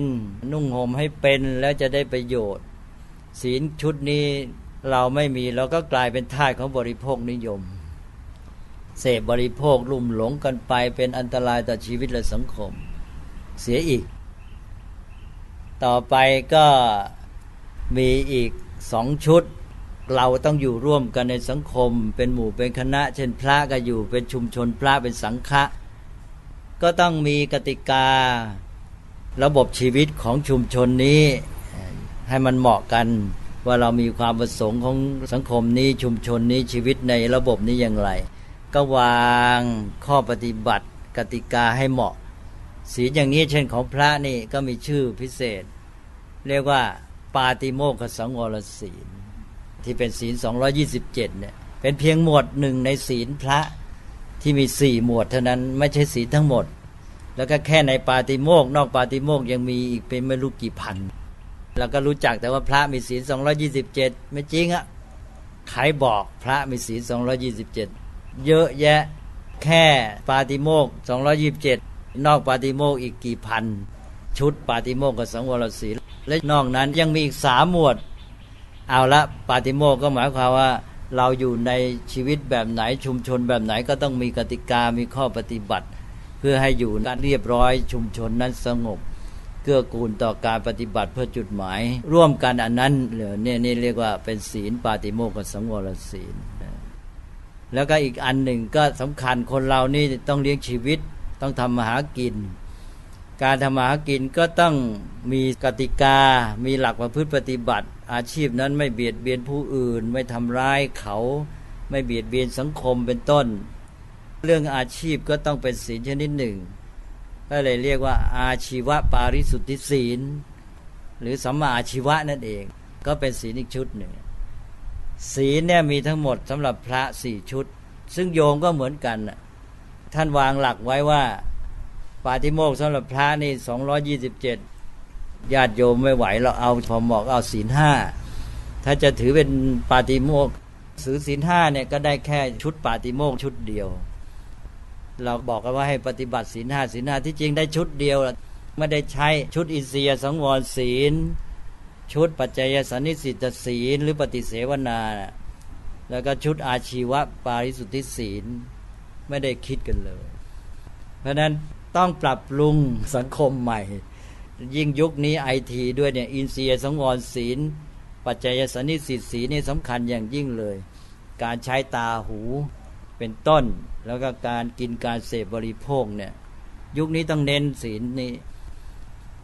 นุ่งห่มให้เป็นแล้วจะได้ประโยชน์ ศีลชุดนี้เราไม่มีเราก็กลายเป็นท่าของบริโภคนิยม เสพบริโภคลุ่มหลงกันไปเป็นอันตรายต่อชีวิตและสังคม เสียอีก ต่อไปก็มีอีกสองชุด เราต้องอยู่ร่วมกันในสังคม เป็นหมู่เป็นคณะ เช่นพระก็อยู่เป็นชุมชนพระเป็นสังฆะก็ต้องมีกติการะบบชีวิตของชุมชนนี้ ให้มันเหมาะกันว่าเรามีความประสงค์ของสังคมนี้ชุมชนนี้ชีวิตในระบบนี้อย่างไร ก็วางข้อปฏิบัติกติกาให้เหมาะ ศีลอย่างนี้เช่นของพระนี่ก็มีชื่อพิเศษ เรียกว่า ปาติโมกขสังวรศีล ที่เป็นศีล 227เนี่ยเป็นเพียงหมวดหนึ่งในศีลพระที่มีสี่หมวดเท่านั้นไม่ใช่ศีลทั้งหมด แล้วก็แค่ในปาติโมกนอกปาติโมกยังมีอีกเป็นไม่รู้กี่พันแล้วก็รู้จักแต่ว่าพระมีศีล 227 ไม่จริงอะใครบอกพระมีศีล 227 เยอะแยะแค่ปาติโมก227 นอกปาติโมกอีกกี่พัน ชุดปาติโมกกับสังวรศีลและนอกนั้นยังมีอีกสามหมวด เอาละปาติโมกก็หมายความว่า เราอยู่ในชีวิตแบบไหนชุมชนแบบไหนก็ต้องมีกติกามีข้อปฏิบัติ เพื่อให้อยู่นั้นเรียบร้อย ชุมชนนั้นสงบเกื้อกูลต่อการปฏิบัติเพื่อจุดหมาย ร่วมกันอันนั้นเหลือเนี่ยนี่เรียกว่าเป็นศีลปาติโมกกับสังวรศีล แล้วก็อีกอันหนึ่งก็สำคัญคนเรานี่ต้องเลี้ยงชีวิต ต้องทำมาหากิน การทำมาหากินก็ต้องมีกติกา มีหลักประพฤติปฏิบัติ อาชีพนั้นไม่เบียดเบียนผู้อื่น ไม่ทำร้ายเขา ไม่เบียดเบียนสังคมเป็นต้น เรื่องอาชีพก็ต้องเป็นศีลชนิดหนึ่ง ก็เลยเรียกว่า อาชีวะปาริสุทธิศีล หรือสัมมาอาชีวะนั่นเอง ก็เป็นศีลอีกชุดหนึ่งศีลเนี่ยมีทั้งหมดสำหรับพระสี่ชุด ซึ่งโยมก็เหมือนกัน ท่านวางหลักไว้ว่า ปาติโมกสำหรับพระนี่สองยี่สิบเจ็ดญาติโยมไม่ไหวเราเอาพอเหมาะเอาศีลห้าถ้าจะถือเป็นปาติโมกสือศีลห้าเนี่ยก็ได้แค่ชุดปาติโมกชุดเดียว เราบอกกันว่าให้ปฏิบัติศีลห้าศีลห้าที่จริงได้ชุดเดียวไม่ได้ใช้ชุดอินเสียสังวรศีล ชุดปัจจัยสันนิสิตศีล หรือปฏิเสวนา แล้วก็ชุดอาชีวะปาริสุทธิศีล ไม่ได้คิดกันเลย เพราะนั้นต้องปรับปรุงสังคมใหม่ ยิ่งยุคนี้ไอทีด้วยเนี่ยอินเสียสังวรศีล ปัจจัยสันนิสิตศีลนี่สำคัญอย่างยิ่งเลย การใช้ตาหูเป็นต้น แล้วก็การกินการเสพบริโภคเนี่ยยุคนี้ต้องเน้นศีลนี่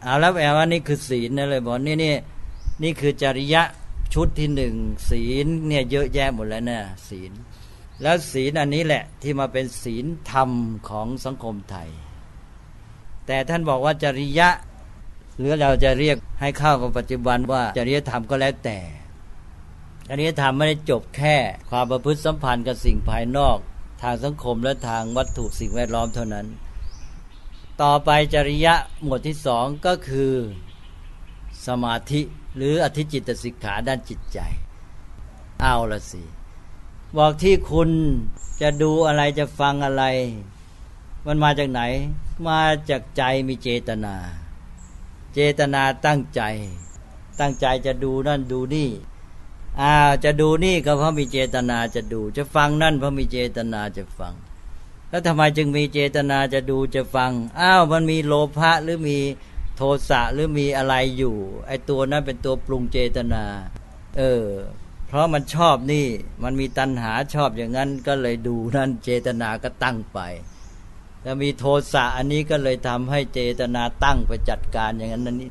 เอาแล้วแปลว่านี่คือศีลนะเลยบอกนี่นี่นี่คือจริยะชุดที่หนึ่งศีลเนี่ยเยอะแยะหมดแล้วนะศีล แล้วศีลอันนี้แหละที่มาเป็นศีลธรรมของสังคมไทย แต่ท่านบอกว่าจริยะ หรือเราจะเรียกให้เข้ากับปัจจุบันว่าจริยธรรมก็แล้วแต่จริยธรรมไม่ได้จบแค่ความประพฤติสัมพันธ์กับสิ่งภายนอก ทางสังคมและทางวัตถุสิ่งแวดล้อมเท่านั้น ต่อไปจริยะหมวดที่สองก็คือสมาธิหรืออธิจิตสิกขาด้านจิตใจ เอาละสิ บอกที่คุณจะดูอะไรจะฟังอะไร มันมาจากไหน มาจากใจมีเจตนา เจตนาตั้งใจ ตั้งใจจะดูนั่นดูนี่อ้าวจะดูนี่ก็เพราะมีเจตนาจะดู จะฟังนั่นเพราะมีเจตนาจะฟัง แล้วทำไมจึงมีเจตนาจะดูจะฟังอ้าวมันมีโลภะหรือมีโทสะหรือมีอะไรอยู่ ไอตัวนั้นเป็นตัวปรุงเจตนา เออ เพราะมันชอบนี่ มันมีตัณหาชอบอย่างนั้นก็เลยดูนั่นเจตนาก็ตั้งไปแล้วมีโทสะอันนี้ก็เลยทำให้เจตนาตั้งไปจัดการอย่างนั้นนั่นนี่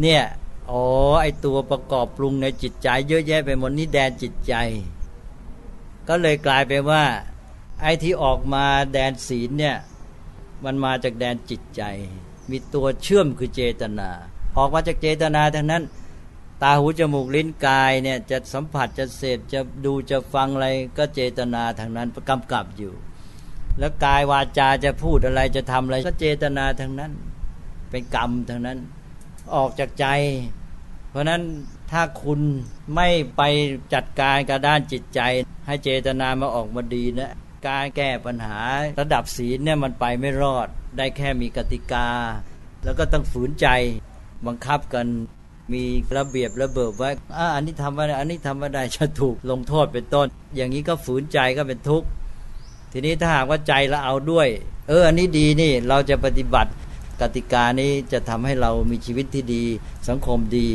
เนี่ยอ๋อไอตัวประกอบปรุงในจิตใจ เยอะแยะไปหมดนี่แดนจิตใจ ก็เลยกลายเป็นว่า ไอที่ออกมาแดนศีลเนี่ยมันมาจากแดนจิตใจ มีตัวเชื่อมคือเจตนา ออกมาจากเจตนาทั้งนั้น ตาหูจมูกลิ้นกายเนี่ยจะสัมผัสจะเสพจะดูจะฟังอะไรก็เจตนาทางนั้นกำกับอยู่ แล้วกายวาจาจะพูดอะไรจะทำอะไรก็เจตนาทางนั้น เป็นกรรมทางนั้นออกจากใจ เพราะนั้นถ้าคุณไม่ไปจัดการกับด้านจิตใจ ให้เจตนามาออกมาดีนะการแก้ปัญหาระดับศีลเนี่ยมันไปไม่รอด ได้แค่มีกติกา แล้วก็ต้องฝืนใจบังคับกัน มีระเบียบระเบิดไว้อ่าอันนี้ทำไม่ได้อันนี้ทำไม่ได้จะถูกลงโทษเป็นต้น อย่างนี้ก็ฝืนใจก็เป็นทุกข์ทีนี้ถ้าหากว่าใจเราเอาด้วย เออ อันนี้ดีนี่เราจะปฏิบัติกติกานี้จะทำให้เรามีชีวิตที่ดี สังคมดี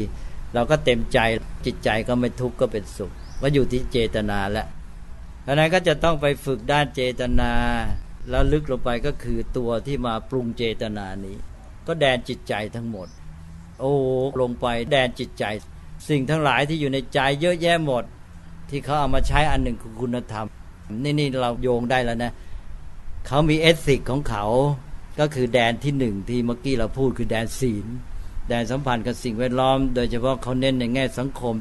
เราก็เต็มใจจิตใจก็ไม่ทุกข์ก็เป็นสุขก็อยู่ที่เจตนาแหล้วดังนั้นก็จะต้องไปฝึกด้านเจตนา แล้วลึกลงไปก็คือตัวที่มาปรุงเจตนานี้ ก็แดนจิตใจทั้งหมด โอ้ลงไปแดนจิตใจ สิ่งทั้งหลายที่อยู่ในใจเยอะแยะหมด ที่เขาเอามาใช้อันหนึ่งคือคุณธรรม นี่นี่เราโยงได้แล้วนะเขามีเอสิกของเขาก็คือแดนที่หนึ่งที่เมื่อกี้เราพูดคือแดนศีล แดนสัมพันธ์กับสิ่งแวดล้อม โดยเฉพาะเขาเน้นในแง่สังคม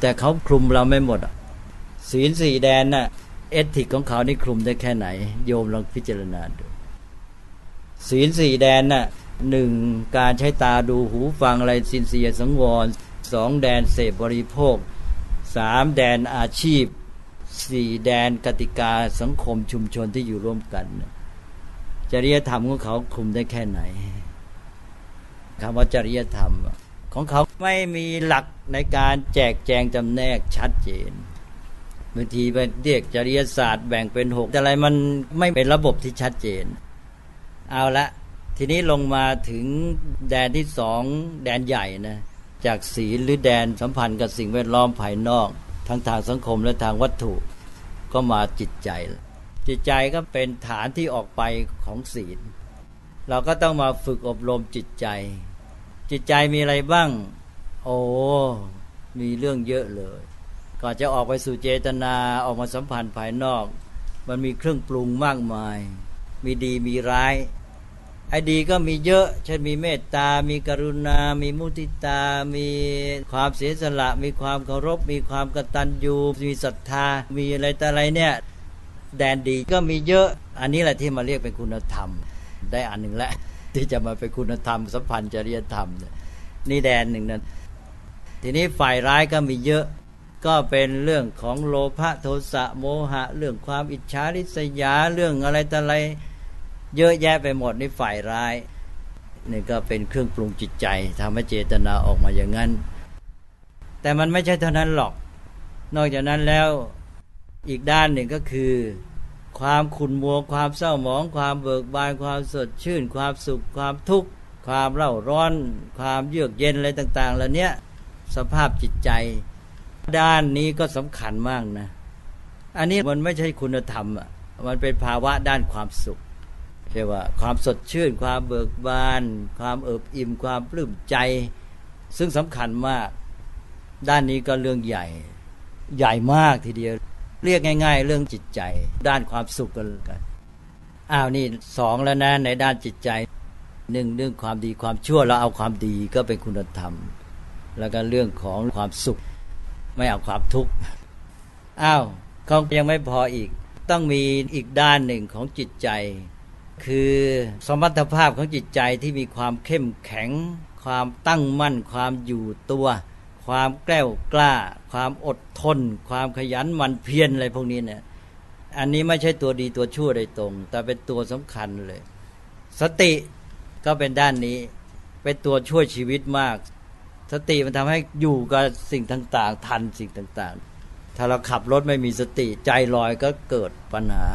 แต่เขาคลุมเราไม่หมดศีลสี่แดนน่ะเอติกของเขานี่คลุมได้แค่ไหน โยมลองพิจารณาดูศีลสี่แดนน่ะ หนึ่งการใช้ตาดูหูฟังอะไรสินเสียสังวรสองแดนเสพบริโภคสามแดนอาชีพสี่แดนกติกาสังคมชุมชนที่อยู่ร่วมกัน จริยธรรมของเขาคุมได้แค่ไหนคำว่าจริยธรรม ของเขาไม่มีหลักในการแจกแจงจำแนกชัดเจนบางทีเป็นเรียกจริยศาสตร์แบ่งเป็นหกอะไรมันไม่เป็นระบบที่ชัดเจน เอาละ ทีนี้ลงมาถึงแดนที่สองแดนใหญ่นะจากศีลหรือแดนสัมพันธ์กับสิ่งแวดล้อมภายนอก ทั้งทางสังคมและทางวัตถุ ก็มาจิตใจ จิตใจก็เป็นฐานที่ออกไปของศีล เราก็ต้องมาฝึกอบรมจิตใจ จิตใจมีอะไรบ้าง โอ้มีเรื่องเยอะเลย ก่อนจะออกไปสู่เจตนาออกมาสัมพันธ์ภายนอก มันมีเครื่องปรุงมากมาย มีดีมีร้าย ไอ้ดีก็มีเยอะเช่นมีเมตตา มีกรุณา มีมุติตา มีความเสียสละ มีความเคารพ มีความกตัญญูมีศรัทธา มีอะไรแต่อะไรเนี่ยแดนดีก็มีเยอะ อันนี้แหละที่มาเรียกเป็นคุณธรรม ได้อันหนึ่งแล้วที่จะมาเป็นคุณธรรมสัมพันธ์จริยธรรม นี่แดนหนึ่งนั้น ทีนี้ฝ่ายร้ายก็มีเยอะ ก็เป็นเรื่องของโลภะโทสะโมหะ เรื่องความอิจฉาริษยาเรื่องอะไรแต่อะไร เยอะแยะไปหมดนี่ฝ่ายร้ายนี่ก็เป็นเครื่องปรุงจิตใจทำให้เจตนาออกมาอย่างนั้น แต่มันไม่ใช่เท่านั้นหรอก นอกจากนั้นแล้วอีกด้านหนึ่งก็คือ ความขุนมัวความเศร้าหมอง ความเบิกบานความสดชื่น ความสุขความทุกข์ความเร่าร้อน ความเยือกเย็นอะไรต่าง ๆ เหล่านี้สภาพจิตใจ ด้านนี้ก็สำคัญมากนะ อันนี้มันไม่ใช่คุณธรรมอะมันเป็นภาวะด้านความสุข เรียกว่าความสดชื่น ความเบิกบาน ความเอิบอิ่ม ความปลื้มใจ ซึ่งสำคัญมาก ด้านนี้ก็เรื่องใหญ่ ใหญ่มากทีเดียว เรียกง่าย ๆ เรื่องจิตใจ ด้านความสุขกันกันอ้าวนี่สองแล้วนะในด้านจิตใจหนึ่งเรื่องความดีความชั่วเราเอาความดีก็เป็นคุณธรรม แล้วก็เรื่องของความสุข ไม่เอาความทุกข์อ้าวเขายังไม่พออีก ต้องมีอีกด้านหนึ่งของจิตใจ คือสมรรถภาพของจิตใจที่มีความเข้มแข็ง ความตั้งมั่น ความอยู่ตัว ความแกล้วกล้า ความอดทน ความขยันหมั่นเพียรอะไรพวกนี้เนี่ยอันนี้ไม่ใช่ตัวดีตัวชั่วโดยตรง แต่เป็นตัวสำคัญเลย สติก็เป็นด้านนี้ เป็นตัวช่วยชีวิตมาก สติมันทำให้อยู่กับสิ่งต่างๆ ทันสิ่งต่างๆ ถ้าเราขับรถไม่มีสติใจลอยก็เกิดปัญหา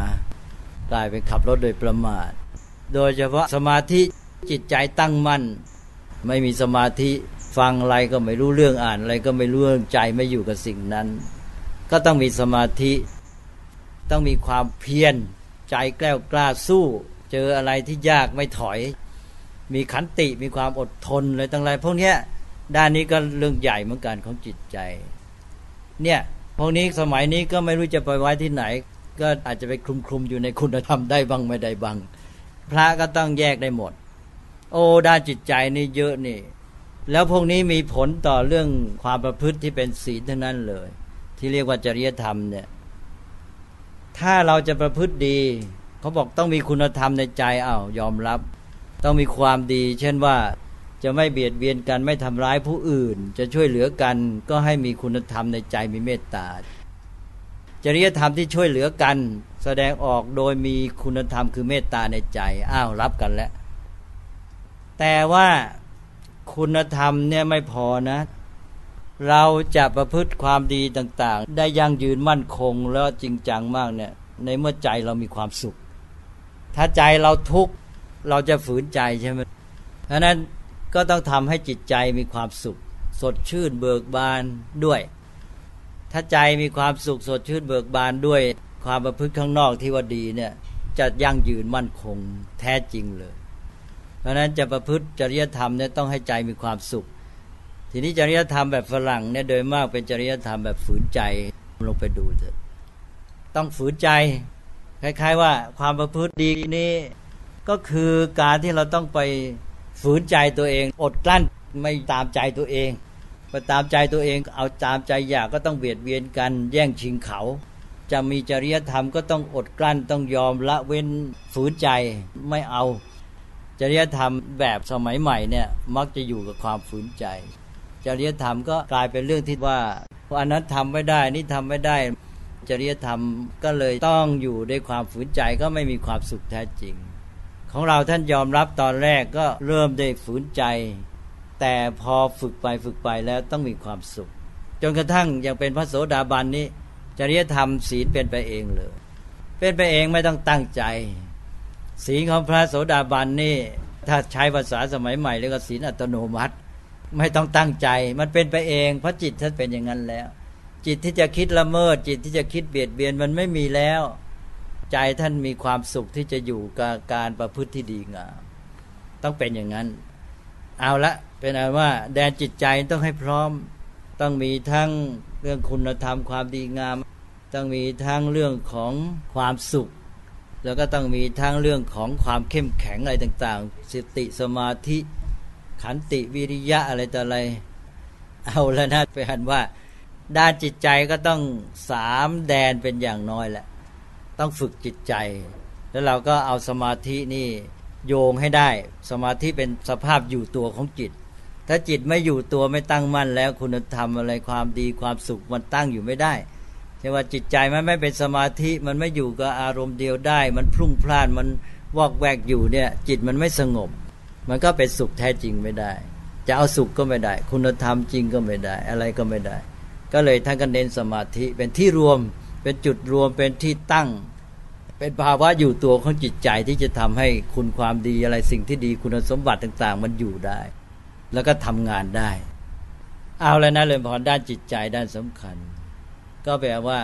กลายเป็นขับรถโดยประมาท โดยเฉพาะสมาธิจิตใจตั้งมั่น ไม่มีสมาธิฟังอะไรก็ไม่รู้เรื่องอ่านอะไรก็ไม่รู้เรื่องใจไม่อยู่กับสิ่งนั้น ก็ต้องมีสมาธิ ต้องมีความเพียรใจแกล้วกล้าสู้ เจออะไรที่ยากไม่ถอย มีขันติมีความอดทนอะไรต่างๆพวกนี้ด้านนี้ก็เรื่องใหญ่เหมือนกันของจิตใจ เนี่ยพวกนี้สมัยนี้ก็ไม่รู้จะไปไว้ที่ไหน ก็อาจจะไปคลุมคลุมอยู่ในคุณธรรมได้บ้างไม่ได้บ้างพระก็ต้องแยกได้หมด โอ้ด้านจิตใจนี่เยอะนี่ แล้วพวกนี้มีผลต่อเรื่องความประพฤติที่เป็นศีลทั้งนั้นเลย ที่เรียกว่าจริยธรรมเนี่ย ถ้าเราจะประพฤติดีเขาบอกต้องมีคุณธรรมในใจอา้าวยอมรับ ต้องมีความดี เช่นว่าจะไม่เบียดเบียนกันไม่ทำร้ายผู้อื่น จะช่วยเหลือกันก็ให้มีคุณธรรมในใจมีเมตตา จริยธรรมที่ช่วยเหลือกัน แสดงออกโดยมีคุณธรรมคือเมตตาในใจ อ้าวรับกันแล้ว แต่ว่าคุณธรรมเนี่ยไม่พอนะ เราจะประพฤติความดีต่าง ๆ ได้ยั่งยืนมั่นคงแล้วจริงจังมากเนี่ย ในเมื่อใจเรามีความสุข ถ้าใจเราทุกข์เราจะฝืนใจใช่ไหมเพราะนั้นก็ต้องทำให้จิตใจมีความสุข สดชื่นเบิกบานด้วย ถ้าใจมีความสุขสดชื่นเบิกบานด้วยความประพฤติข้างนอกที่ว่าดีเนี่ยจะยั่งยืนมั่นคงแท้จริงเลย เพราะนั้นจะประพฤติจริยธรรมเนี่ยต้องให้ใจมีความสุข ทีนี้จริยธรรมแบบฝรั่งเนี่ยโดยมากเป็นจริยธรรมแบบฝืนใจลงไปดูเถอะต้องฝืนใจ คล้ายๆว่าความประพฤติดีนี้ก็คือการที่เราต้องไปฝืนใจตัวเอง อดกลั้นไม่ตามใจตัวเอง ไปตามใจตัวเองเอาตามใจอยากก็ต้องเบียดเบียนกัน แย่งชิงเขา จะมีจริยธรรมก็ต้องอดกลั้นต้องยอมละเว้นฝืนใจไม่เอา จริยธรรมแบบสมัยใหม่เนี่ยมักจะอยู่กับความฝืนใจ จริยธรรมก็กลายเป็นเรื่องที่ว่าอันนั้นทำไม่ได้นี่ทำไม่ได้จริยธรรมก็เลยต้องอยู่ด้วยความฝืนใจก็ไม่มีความสุขแท้จริง ของเราท่านยอมรับตอนแรกก็เริ่มได้ฝืนใจ แต่พอฝึกไปฝึกไปแล้วต้องมีความสุข จนกระทั่งยังเป็นพระโสดาบันนี้จริยธรรมศีลเป็นไปเองเลย เป็นไปเองไม่ต้องตั้งใจ ศีลของพระโสดาบันนี่ ถ้าใช้ภาษาสมัยใหม่เรียกว่าศีลอัตโนมัติ ไม่ต้องตั้งใจ มันเป็นไปเอง เพราะจิตท่านเป็นอย่างนั้นแล้ว จิตที่จะคิดละเมิด จิตที่จะคิดเบียดเบียนมันไม่มีแล้ว ใจท่านมีความสุขที่จะอยู่กับการประพฤติที่ดีงามต้องเป็นอย่างนั้น เอาละ เป็นอันว่าแดนจิตใจต้องให้พร้อม ต้องมีทั้งเรื่องคุณธรรมความดีงาม ต้องมีทั้งเรื่องของความสุข แล้วก็ต้องมีทั้งเรื่องของความเข้มแข็งอะไรต่างๆ สติสมาธิขันติวิริยะอะไรต่ออะไร เอาแล้วนะไปหันว่า ด้านจิตใจก็ต้องสามแดนเป็นอย่างน้อยแหละ ต้องฝึกจิตใจ แล้วเราก็เอาสมาธินี่โยงให้ได้ สมาธิเป็นสภาพอยู่ตัวของจิต ถ้าจิตไม่อยู่ตัวไม่ตั้งมั่นแล้วคุณธรรมอะไรความดีความสุขมันตั้งอยู่ไม่ได้ใช่ว่าจิตใจมันไม่เป็นสมาธิมันไม่อยู่กับอารมณ์เดียวได้ มันพรุ่งพล่านมันวอกแวกอยู่เนี่ย จิตมันไม่สงบ มันก็เป็นสุขแท้จริงไม่ได้ จะเอาสุขก็ไม่ได้ คุณธรรมจริงก็ไม่ได้ อะไรก็ไม่ได้ ก็เลยท่านก็เน้นสมาธิเป็นที่รวม เป็นจุดรวมเป็นที่ตั้ง เป็นภาวะอยู่ตัวของจิตใจที่จะทำให้คุณความดีอะไรสิ่งที่ดีคุณสมบัติต่าง ๆ มันอยู่ได้ แล้วก็ทำงานได้ เอาแล้วนะเรื่องพรด้านจิตใจด้านสำคัญ ก็แปลว่า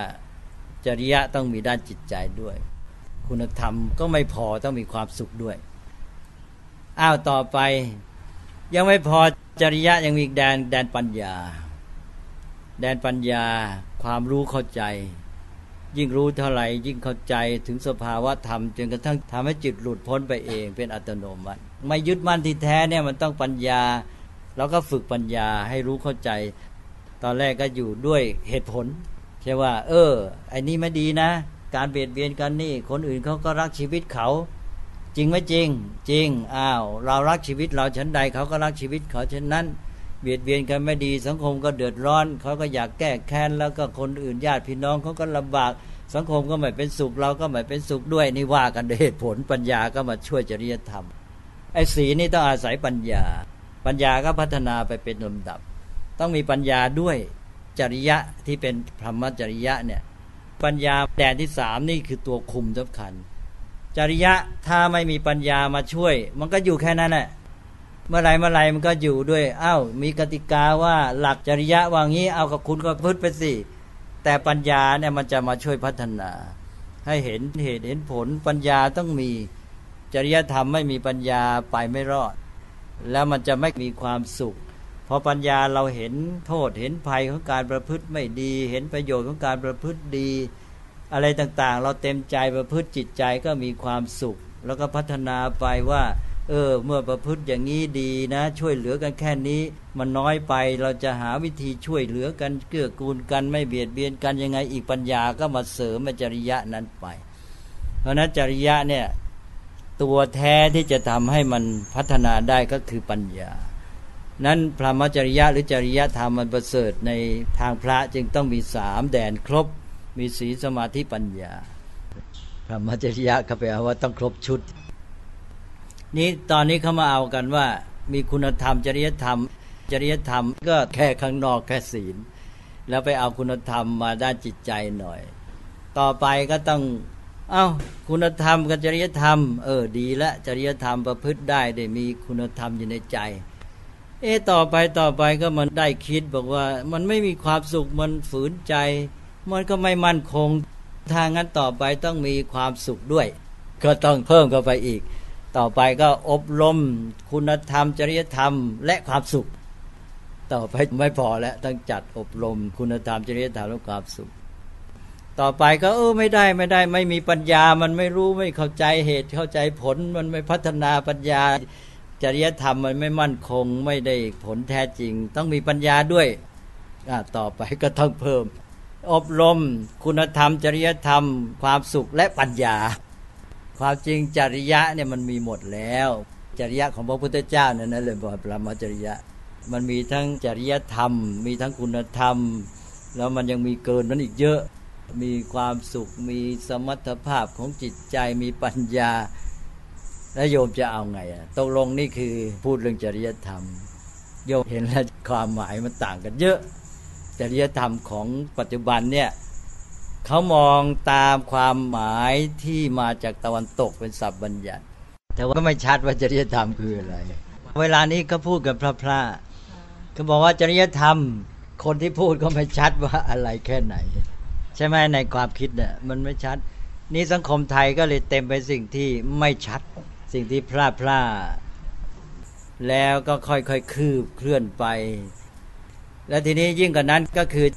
จริยะต้องมีด้านจิตใจด้วย คุณธรรมก็ไม่พอต้องมีความสุขด้วย อ้าวต่อไป ยังไม่พอจริยะยังมีแดนแดนปัญญา แดนปัญญาความรู้เข้าใจ ยิ่งรู้เท่าไหร่ยิ่งเข้าใจถึงสภาวะธรรมจนกระทั่งทำให้จิตหลุดพ้นไปเองเป็นอัตโนมัติ ไม่ยึดมั่นที่แท้เนี่ยมันต้องปัญญา เราก็ฝึกปัญญาให้รู้เข้าใจ ตอนแรกก็อยู่ด้วยเหตุผลใช่ว่า เออไอ้นี่ไม่ดีนะ การเบียดเบียนกันนี่ คนอื่นเขาก็รักชีวิตเขา จริงไหมจริง จริงอ้าว เรารักชีวิตเราฉันใดเขาก็รักชีวิตเขาเช่นนั้น เบียดเบียนกันไม่ดีสังคมก็เดือดร้อนเขาก็อยากแก้แค้นแล้วก็คนอื่นญาติพี่น้องเขาก็ลำบากสังคมก็ไม่เป็นสุขเราก็ไม่เป็นสุขด้วยนี่ว่ากันด้วยเหตุผลปัญญาก็มาช่วยจริยธรรมไอ้สีนี่ต้องอาศัยปัญญา ปัญญาก็พัฒนาไปเป็นลำดับ ต้องมีปัญญาด้วยจริยะที่เป็นพรหมจริยะเนี่ยปัญญาแดนที่สามนี่คือตัวคุมสำคัญ จริยะถ้าไม่มีปัญญามาช่วย มันก็อยู่แค่นั้นแหละเมื่อไรเมื่อไรมันก็อยู่ด้วยอ้าวมีกติกาว่าหลักจริยะว่างี้เอากับคุณก็พึ่ไปสิแต่ปัญญาเนี่ยมันจะมาช่วยพัฒนา ให้เห็นเหตุเห็นผลปัญญาต้องมีจริยธรรมไม่มีปัญญาไปไม่รอด แล้วมันจะไม่มีความสุขพอปัญญาเราเห็นโทษเห็นภัยของการประพฤติไม่ดี เห็นประโยชน์ของการประพฤติดี อะไรต่างๆ เราเต็มใจประพฤติจิตใจก็มีความสุข แล้วก็พัฒนาไปว่า เออ เมื่อประพฤติอย่างนี้ดีนะ ช่วยเหลือกันแค่นี้มันน้อยไปเราจะหาวิธีช่วยเหลือกันเกื้อกูลกันไม่เบียดเบียนกันยังไงอีกปัญญาก็มาเสริมจริยะนั้นไป เพราะนั้นจริยะเนี่ย ตัวแท้ที่จะทำให้มันพัฒนาได้ก็คือปัญญา นั้นพระมจริยะหรือจริยธรรมมันประเสริฐในทางพระจึงต้องมีสามแดนครบ มีศีลสมาธิปัญญา พระมจริยะเขาแปลว่าต้องครบชุด นี้ตอนนี้เขามาเอากันว่า มีคุณธรรมจริยธรรม จริยธรรมก็แค่ข้างนอกแค่ศีล แล้วไปเอาคุณธรรมมาด้านจิตใจหน่อย ต่อไปก็ต้อง เอา้าคุณธรรมกับจริยธรรม เออดีละจริยธรรมประพฤติได้ได้มีคุณธรรมอยู่ในใจ เอต่อไปต่อไปก็มันได้คิดบอกว่า มันไม่มีความสุขมันฝืนใจ มันก็ไม่มั่นคงทางนั้นต่อไปต้องมีความสุขด้วย ก็ต้องเพิ่มเข้าไปอีก ต่อไปก็อบรมคุณธรรม จริยธรรม และความสุข ต่อไปไม่พอแล้วต้องจัดอบรมคุณธรรมจริยธรรมและความสุข ต่อไปก็เออไม่ได้ไม่ได้ ไม่มีปัญญามันไม่รู้ไม่เข้าใจเหตุเข้าใจผลมันไม่พัฒนาปัญญา จริยธรรมมันไม่มั่นคง ไม่ได้ผลแท้จริง ต้องมีปัญญาด้วยต่อไปก็ต้องเพิ่ม อบรม คุณธรรม จริยธรรม ความสุขและปัญญา ความจริงจริยะเนี่ยมันมีหมดแล้ว จริยะของพระพุทธเจ้านั่นนั่นเลยบอกปรมาจริยะ มันมีทั้งจริยธรรม มีทั้งคุณธรรมมแล้วมันยังมีเกินนั้นอีกเยอะ มีความสุข มีสมรรถภาพของจิตใจมีปัญญาแล้วโยมจะเอาไงอะตกลงนี่คือพูดเรื่องจริยธรรม โยมเห็นแล้วความหมายมันต่างกันเยอะ จริยธรรมของปัจจุบันเนี่ยเขามองตามความหมายที่มาจากตะวันตกเป็นศัพท์บัญญัติ แต่ว่าก็ไม่ชัดว่าจริยธรรมคืออะไร เวลานี้ก็พูดกันพระพระก็บอกว่าจริยธรรม คนที่พูดก็ไม่ชัดว่าอะไรแค่ไหน ใช่ไหมในความคิดเนี่ยมันไม่ชัด นี่สังคมไทยก็เลยเต็มไปสิ่งที่ไม่ชัด สิ่งที่พลาดพลาดแล้วก็ค่อยๆคืบเคลื่อนไป และทีนี้ยิ่งกว่านั้นก็คือ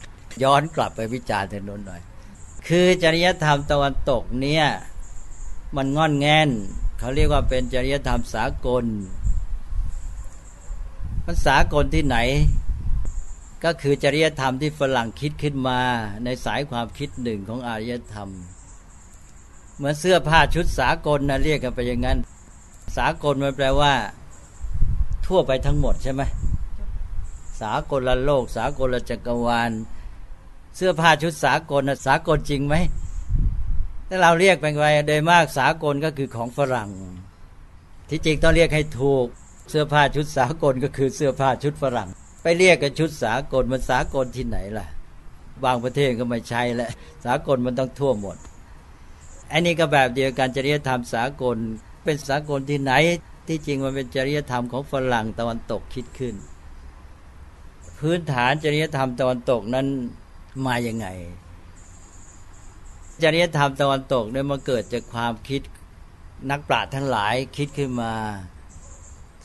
ย้อนกลับไปวิจารณ์ถนนหน่อย คือจริยธรรมตะวันตกเนี่ยมันงอนแงนเขาเรียกว่าเป็นจริยธรรมสากล มันสากลที่ไหน ก็คือจริยธรรมที่ฝรั่งคิดขึ้นมาในสายความคิดหนึ่งของอารยธรรม เหมือนเสื้อผ้าชุดสากลนะเรียกกันไปอย่างนั้น สากลมันแปลว่า ทั่วไปทั้งหมดใช่ไหมสากลละโลก สากลละจักรวาล เสื้อผ้าชุดสากลนะสากลจริงไหมถ้าเราเรียกเป็นไปโดยมากสากลก็คือของฝรั่ง ที่จริงต้องเรียกให้ถูกเสื้อผ้าชุดสากลก็คือเสื้อผ้าชุดฝรั่ง ไปเรียกกันชุดสากลมันสากลที่ไหนล่ะ บางประเทศก็ไม่ใช่แหละสากลมันต้องทั่วหมด อันนี้ก็แบบเดียวกันจริยธรรมสากล เป็นสากลที่ไหน ที่จริงมันเป็นจริยธรรมของฝรั่งตะวันตกคิดขึ้น พื้นฐานจริยธรรมตะวันตกนั้นมาอย่างไง จริยธรรมตะวันตกเนี่ยมันเกิดจากความคิดนักปราชญ์ทั้งหลายคิดขึ้นมา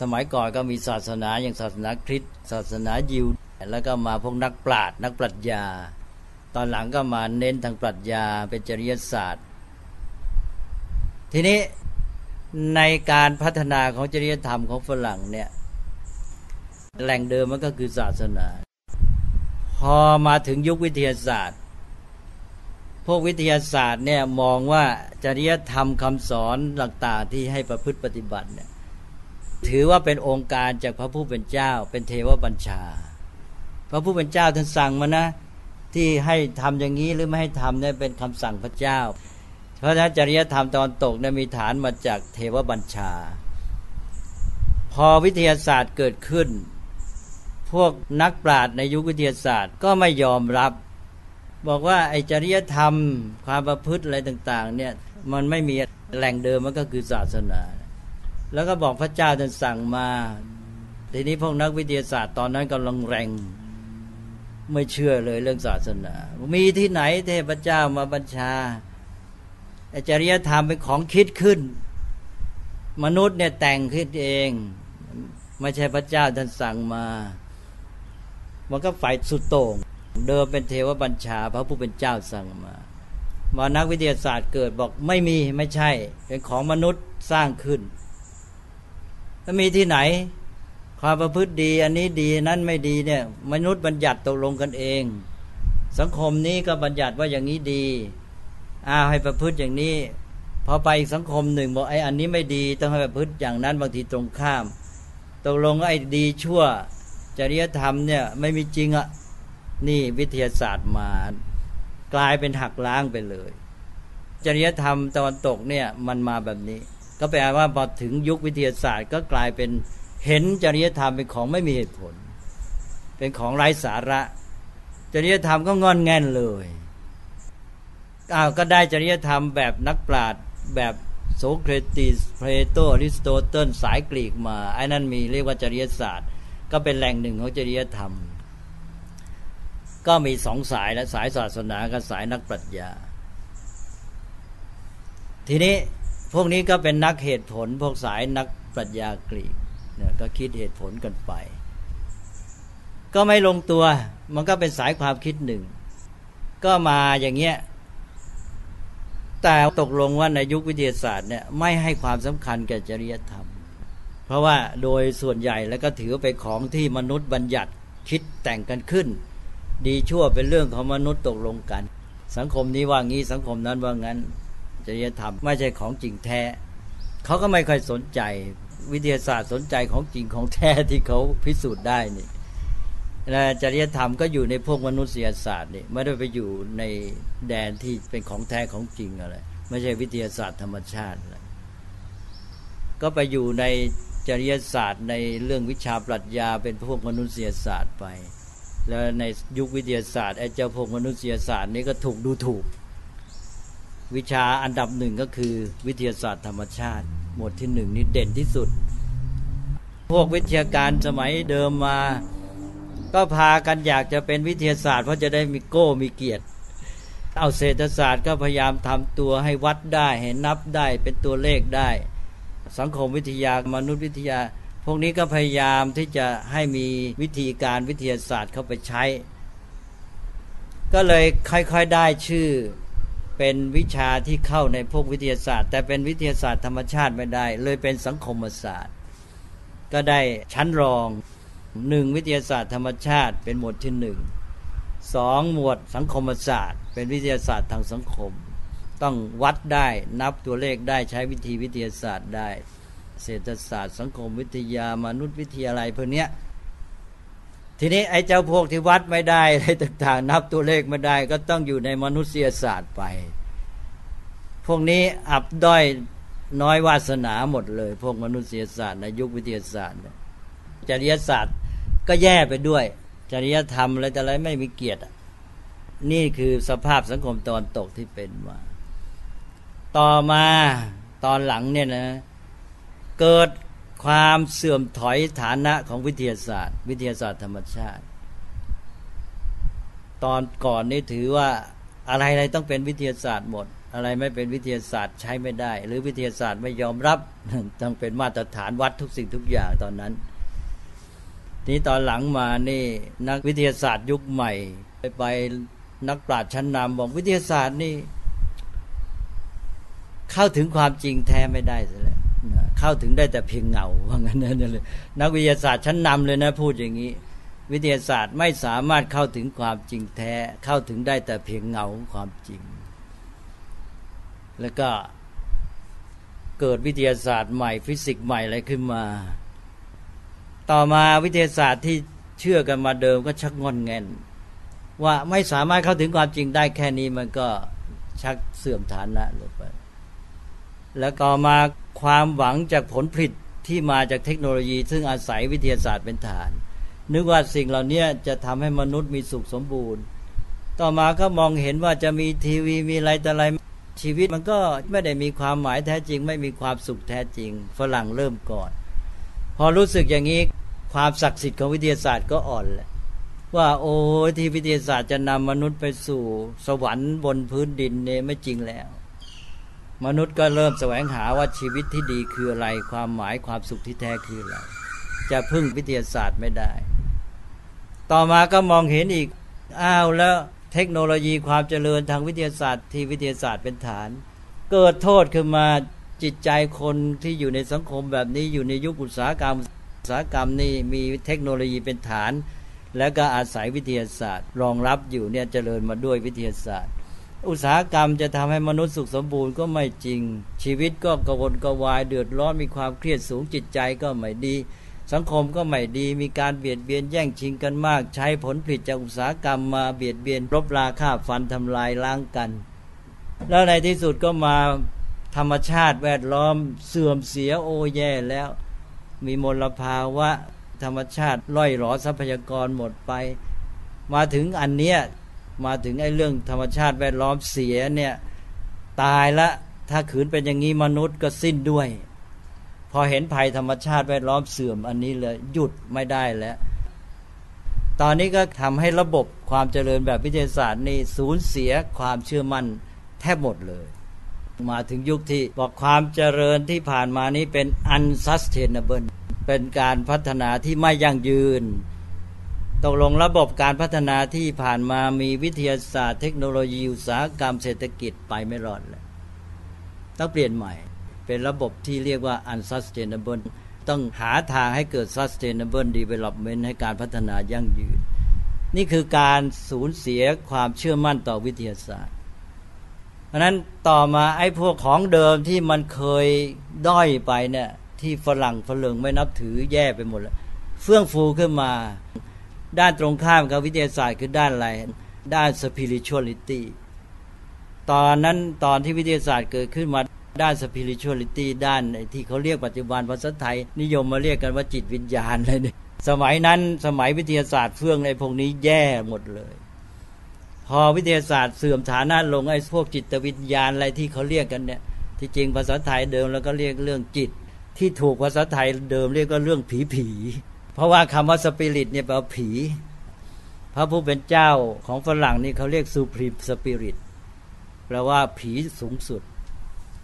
สมัยก่อนก็มีศาสนาอย่างศาสนาคริสต์ศาสนายิว แล้วก็มาพวกนักปราชญ์นักปรัชญา ตอนหลังก็มาเน้นทางปรัชญาเป็นจริยศาสตร์ ทีนี้ในการพัฒนาของจริยธรรมของฝรั่งเนี่ยแหล่งเดิมมันก็คือศาสนา พอมาถึงยุควิทยาศาสตร์ พวกวิทยาศาสตร์เนี่ยมองว่าจริยธรรมคำสอนต่างที่ให้ประพฤติปฏิบัติเนี่ย ถือว่าเป็นองค์การจากพระผู้เป็นเจ้า เป็นเทวบัญชา พระผู้เป็นเจ้าท่านสั่งมานะ ที่ให้ทำอย่างนี้หรือไม่ให้ทำเนี่ยเป็นคำสั่งพระเจ้า เพราะฉะนั้นจริยธรรมตอนตกเนี่ยมีฐานมาจากเทวบัญชา พอวิทยาศาสตร์เกิดขึ้น พวกนักปราชญ์ในยุควิทยาศาสตร์ก็ไม่ยอมรับ บอกว่าไอจริยธรรมความประพฤติอะไรต่าง ๆ เนี่ยมันไม่มีแหล่งเดิมมันก็คือศาสนา แล้วก็บอกพระเจ้าท่านสั่งมา ทีนี้พวกนักวิทยาศาสตร์ตอนนั้นกำลังแรงไม่เชื่อเลยเรื่องศาสนา มีที่ไหนเทพเจ้ามาบัญชาจริยธรรมเป็นของคิดขึ้น มนุษย์เนี่ยแต่งขึ้นเอง ไม่ใช่พระเจ้าท่านสั่งมา มันก็ฝ่ายสุดโต่ง เดิมเป็นเทวบัญชา พระผู้เป็นเจ้าสั่งมามานักวิทยาศาสตร์เกิดบอกไม่มีไม่ใช่ เป็นของมนุษย์สร้างขึ้น แล้วมีที่ไหน ความประพฤติดี อันนี้ดีนั้นไม่ดีเนี่ย มนุษย์บัญญัติตกลงกันเอง สังคมนี้ก็บัญญัติว่าอย่างนี้ดีอ้าวให้ประพฤติอย่างนี้พอไปอีกสังคมหนึ่งบอกไอ้อันนี้ไม่ดีต้องให้ประพฤติอย่างนั้นบางทีตรงข้าม ตกลงไอ้ดีชั่ว จริยธรรมเนี่ยไม่มีจริงอะ่ะนี่วิทยาศาสตร์มากลายเป็นหักล้างไปเลย จริยธรรมตะวันตกเนี่ยมันมาแบบนี้ ก็แปลว่าพอถึงยุควิทยาศาสตร์ ก็กลายเป็นเห็นจริยธรรมเป็นของไม่มีเหตุผล เป็นของไร้สาระ จริยธรรมก็งอนแง่นเลยอ้าวก็ได้จริยธรรมแบบนักปราชญ์แบบโสเครติสเพลโตอริสโตเติลสายกรีกมาไอ้นั่นมีเรียกว่าจริยศาสตร์ ก็เป็นแหล่งหนึ่งของจริยธรรม ก็มีสองสายและสายศาสนากับสายนักปรัชญาทีนี้ พวกนี้ก็เป็นนักเหตุผล พวกสายนักปรัชญากรีกเนี่ยก็คิดเหตุผลกันไป ก็ไม่ลงตัว มันก็เป็นสายความคิดหนึ่ง ก็มาอย่างเงี้ยแต่ตกลงว่าในยุควิทยาศาสตร์เนี่ยไม่ให้ความสำคัญแก่จริยธรรม เพราะว่าโดยส่วนใหญ่แล้วก็ถือเป็นของที่มนุษย์บัญญัติคิดแต่งกันขึ้น ดีชั่วเป็นเรื่องของมนุษย์ตกลงกัน สังคมนี้ว่างี้สังคมนั้นว่างั้น จริยธรรมไม่ใช่ของจริงแท้เขาก็ไม่ค่อยสนใจ วิทยาศาสตร์สนใจของจริงของแท้ที่เขาพิสูจน์ได้นี่และจริยธรรมก็อยู่ในพวกมนุษยศาสตร์นี่ไม่ได้ไปอยู่ในแดนที่เป็นของแท้ของจริงอะไรไม่ใช่วิทยาศาสตร์ธรรมชาติอะไรก็ไปอยู่ในจริยศาสตร์ในเรื่องวิชาปรัชญาเป็นพวกมนุษยศาสตร์ไป แล้วในยุควิทยาศาสตร์ไอ้เจ้าพวกมนุษยศาสตร์นี้ก็ถูกดูถูก วิชาอันดับหนึ่งก็คือ วิทยาศาสตร์ธรรมชาติ หมวดที่หนึ่งนี่เด่นที่สุด พวกวิทยาการสมัยเดิมมา ก็พากันอยากจะเป็นวิทยาศาสตร์ เพราะจะได้มีโก้มีเกียรติ เอาเศรษฐศาสตร์ก็พยายามทำตัวให้วัดได้ให้นับได้เป็นตัวเลขได้ สังคมวิทยามนุษยวิทยา พวกนี้ก็พยายามที่จะให้มีวิธีการวิทยาศาสตร์เข้าไปใช้ ก็เลยค่อยๆได้ชื่อ เป็นวิชาที่เข้าในพวกวิทยาศาสตร์ แต่เป็นวิทยาศาสตร์ธรรมชาติไม่ได้ เลยเป็นสังคมศาสตร์ ก็ได้ชั้นรองหนึ่งวิทยาศาสตร์ธรรมชาติเป็นหมวดที่หนึ่งสองหมวดสังคมศาสตร์ เป็นวิทยาศาสตร์ทางสังคม ต้องวัดได้นับตัวเลขได้ใช้วิธีวิทยาศาสตร์ได้ เศรษฐศาสตร์ สังคมวิทยามนุษยวิทยาอะไรพวกเนี้ย ทีนี้ไอ้เจ้าพวกที่วัดไม่ได้อะไรต่างๆ นับตัวเลขไม่ได้ ก็ต้องอยู่ในมนุษยศาสตร์ไป พวกนี้อับด้อยน้อยวาสนาหมดเลย พวกมนุษยศาสตร์ในยุควิทยาศาสตร์จริยศาสตร์ก็แย่ไปด้วย จริยธรรมอะไรแต่อะไรไม่มีเกียรตินี่คือสภาพสังคมตอนตกที่เป็นมาต่อมาตอนหลังเนี่ยนะ เกิด ความเสื่อมถอยฐานะของวิทยาศาสตร์ วิทยาศาสตร์ธรรมชาติ ตอนก่อนนี่ถือว่าอะไรอะไรต้องเป็นวิทยาศาสตร์หมด อะไรไม่เป็นวิทยาศาสตร์ใช้ไม่ได้ หรือวิทยาศาสตร์ไม่ยอมรับต้องเป็นมาตรฐานวัดทุกสิ่งทุกอย่างตอนนั้นนี้ตอนหลังมานี่นักวิทยาศาสตร์ยุคใหม่ ไปไปนักปราชญ์ชั้นนำบอกวิทยาศาสตร์นี่ เข้าถึงความจริงแท้ไม่ได้เลย เข้าถึงได้แต่เพียงเงาว่างั้นนั่นเลยนักวิทยาศาสตร์ชั้นนำเลยนะพูดอย่างนี้ วิทยาศาสตร์ไม่สามารถเข้าถึงความจริงแท้ เข้าถึงได้แต่เพียงเงาความจริง แล้วก็เกิดวิทยาศาสตร์ใหม่ฟิสิกส์ใหม่อะไรขึ้นมา ต่อมาวิทยาศาสตร์ที่เชื่อกันมาเดิมก็ชักงอนเงินว่าไม่สามารถเข้าถึงความจริงได้แค่นี้มันก็ชักเสื่อมฐานะลงไป แล้วก็มา ความหวังจากผลผลิตที่มาจากเทคโนโลยี ซึ่งอาศัยวิทยาศาสตร์เป็นฐาน นึกว่าสิ่งเหล่านี้จะทำให้มนุษย์มีสุขสมบูรณ์ ต่อมาก็มองเห็นว่าจะมีทีวีมีอะไรแต่อะไรชีวิตมันก็ไม่ได้มีความหมายแท้จริง ไม่มีความสุขแท้จริง ฝรั่งเริ่มก่อน พอรู้สึกอย่างนี้ความศักดิ์สิทธิ์ของวิทยาศาสตร์ก็อ่อนแหละว่าโอ้ที่วิทยาศาสตร์จะนำมนุษย์ไปสู่สวรรค์บนพื้นดินเนี่ยไม่จริงแล้ว มนุษย์ก็เริ่มแสวงหาว่าชีวิตที่ดีคืออะไร ความหมายความสุขที่แท้คืออะไร จะพึ่งวิทยาศาสตร์ไม่ได้ ต่อมาก็มองเห็นอีก อ้าวแล้วเทคโนโลยีความเจริญทางวิทยาศาสตร์ ที่วิทยาศาสตร์เป็นฐาน เกิดโทษขึ้นมาจิตใจคนที่อยู่ในสังคมแบบนี้อยู่ในยุคอุตสาหกรรมอุตสาหกรรมนี่มีเทคโนโลยีเป็นฐาน แล้วก็อาศัยวิทยาศาสตร์ รองรับอยู่เนี่ยเจริญมาด้วยวิทยาศาสตร์ อุตสาหกรรมจะทำให้มนุษย์สุขสมบูรณ์ก็ไม่จริง ชีวิตก็กระวนกระวายเดือดร้อนมีความเครียดสูงจิตใจก็ไม่ดี สังคมก็ไม่ดีมีการเบียดเบียนแย่งชิงกันมาก ใช้ผลผลิตจากอุตสาหกรรมมาเบียดเบียนรบราฆ่าฟันทำลายล้างกัน แล้วในที่สุดก็มาธรรมชาติแวดล้อมเสื่อมเสียโอแย่แล้ว มีมลภาวะธรรมชาติล่อยหลอทรัพยากรหมดไป มาถึงอันเนี้ย มาถึงไอ้เรื่องธรรมชาติแวดล้อมเสียเนี่ยตายละถ้าขืนเป็นอย่างนี้มนุษย์ก็สิ้นด้วย พอเห็นภัยธรรมชาติแวดล้อมเสื่อมอันนี้เลยหยุดไม่ได้แล้ว ตอนนี้ก็ทำให้ระบบความเจริญแบบวิทยาศาสตร์นี่สูญเสียความเชื่อมั่นแทบหมดเลย มาถึงยุคที่บอกความเจริญที่ผ่านมานี้เป็น unsustainable เป็นการพัฒนาที่ไม่ยั่งยืน ตกลงระบบการพัฒนาที่ผ่านมามีวิทยาศาสตร์เทคโนโลยีอุตสาหกรรมเศรษฐกิจไปไม่รอดเลยต้องเปลี่ยนใหม่ เป็นระบบที่เรียกว่า unsustainable ต้องหาทางให้เกิด sustainable development ให้การพัฒนายั่งยืน นี่คือการสูญเสียความเชื่อมั่นต่อวิทยาศาสตร์ เพราะนั้นต่อมาไอ้พวกของเดิมที่มันเคยด้อยไปเนี่ยที่ฝรั่งฝรั่งไม่นับถือแย่ไปหมดแล้วเฟื่องฟูขึ้นมา ด้านตรงข้ามกับวิทยาศาสตร์คือด้านอะไรด้าน spirituality ตอนนั้นตอนที่วิทยาศาสตร์เกิดขึ้นมาด้าน spirituality ด้านที่เขาเรียกปัจจุบันภาษาไทย นิยมมาเรียกกันว่าจิตวิญญาณอะไรเนี่ยสมัยนั้นสมัยวิทยาศาสตร์เฟื่องในพวกนี้แย่หมดเลย พอวิทยาศาสตร์เสื่อมฐานะลงไอ้พวกจิตวิญญาณอะไรที่เขาเรียกกันเนี่ยที่จริงภาษาไทยเดิมแล้วก็เรียกเรื่องจิต ที่ถูกภาษาไทยเดิมเรียกก็เรื่องผีผี เพราะว่าคำว่าสปิริตเนี่ยแปลว่าผี พระผู้เป็นเจ้าของฝรั่งนี่เขาเรียกซูพรีมสปิริตแปลว่าผีสูงสุด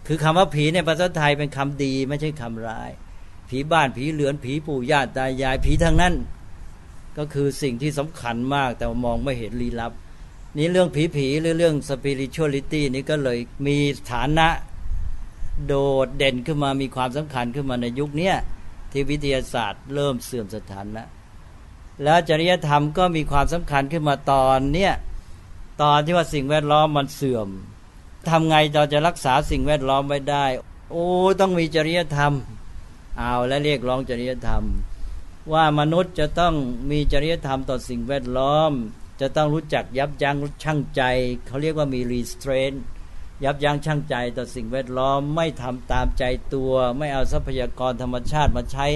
คือคำว่าผีในภาษาไทยเป็นคำดีไม่ใช่คำร้าย ผีบ้านผีเหลือนผีปู่ย่าตายายผีทางนั้น ก็คือสิ่งที่สำคัญมากแต่มองไม่เห็นลี้ลับ นี่เรื่องผีผีหรือเรื่องสปิริตชวลิตี้นี่ก็เลยมีฐานะโดดเด่นขึ้นมามีความสำคัญขึ้นมาในยุคนี้ ที่วิทยาศาสตร์เริ่มเสื่อมสถานะ แล้วจริยธรรมก็มีความสำคัญขึ้นมาตอนเนี้ยตอนที่ว่าสิ่งแวดล้อมมันเสื่อมทำไงเราจะรักษาสิ่งแวดล้อมไว้ได้ โอ้ต้องมีจริยธรรม เอาและเรียกร้องจริยธรรม ว่ามนุษย์จะต้องมีจริยธรรมต่อสิ่งแวดล้อม จะต้องรู้จักยับยั้งชั่งใจ เขาเรียกว่ามี restraint ยับยั้งชั่งใจต่อสิ่งแวดล้อมไม่ทำตามใจตัว ไม่เอาทรัพยากรธรรมชาติมาใช้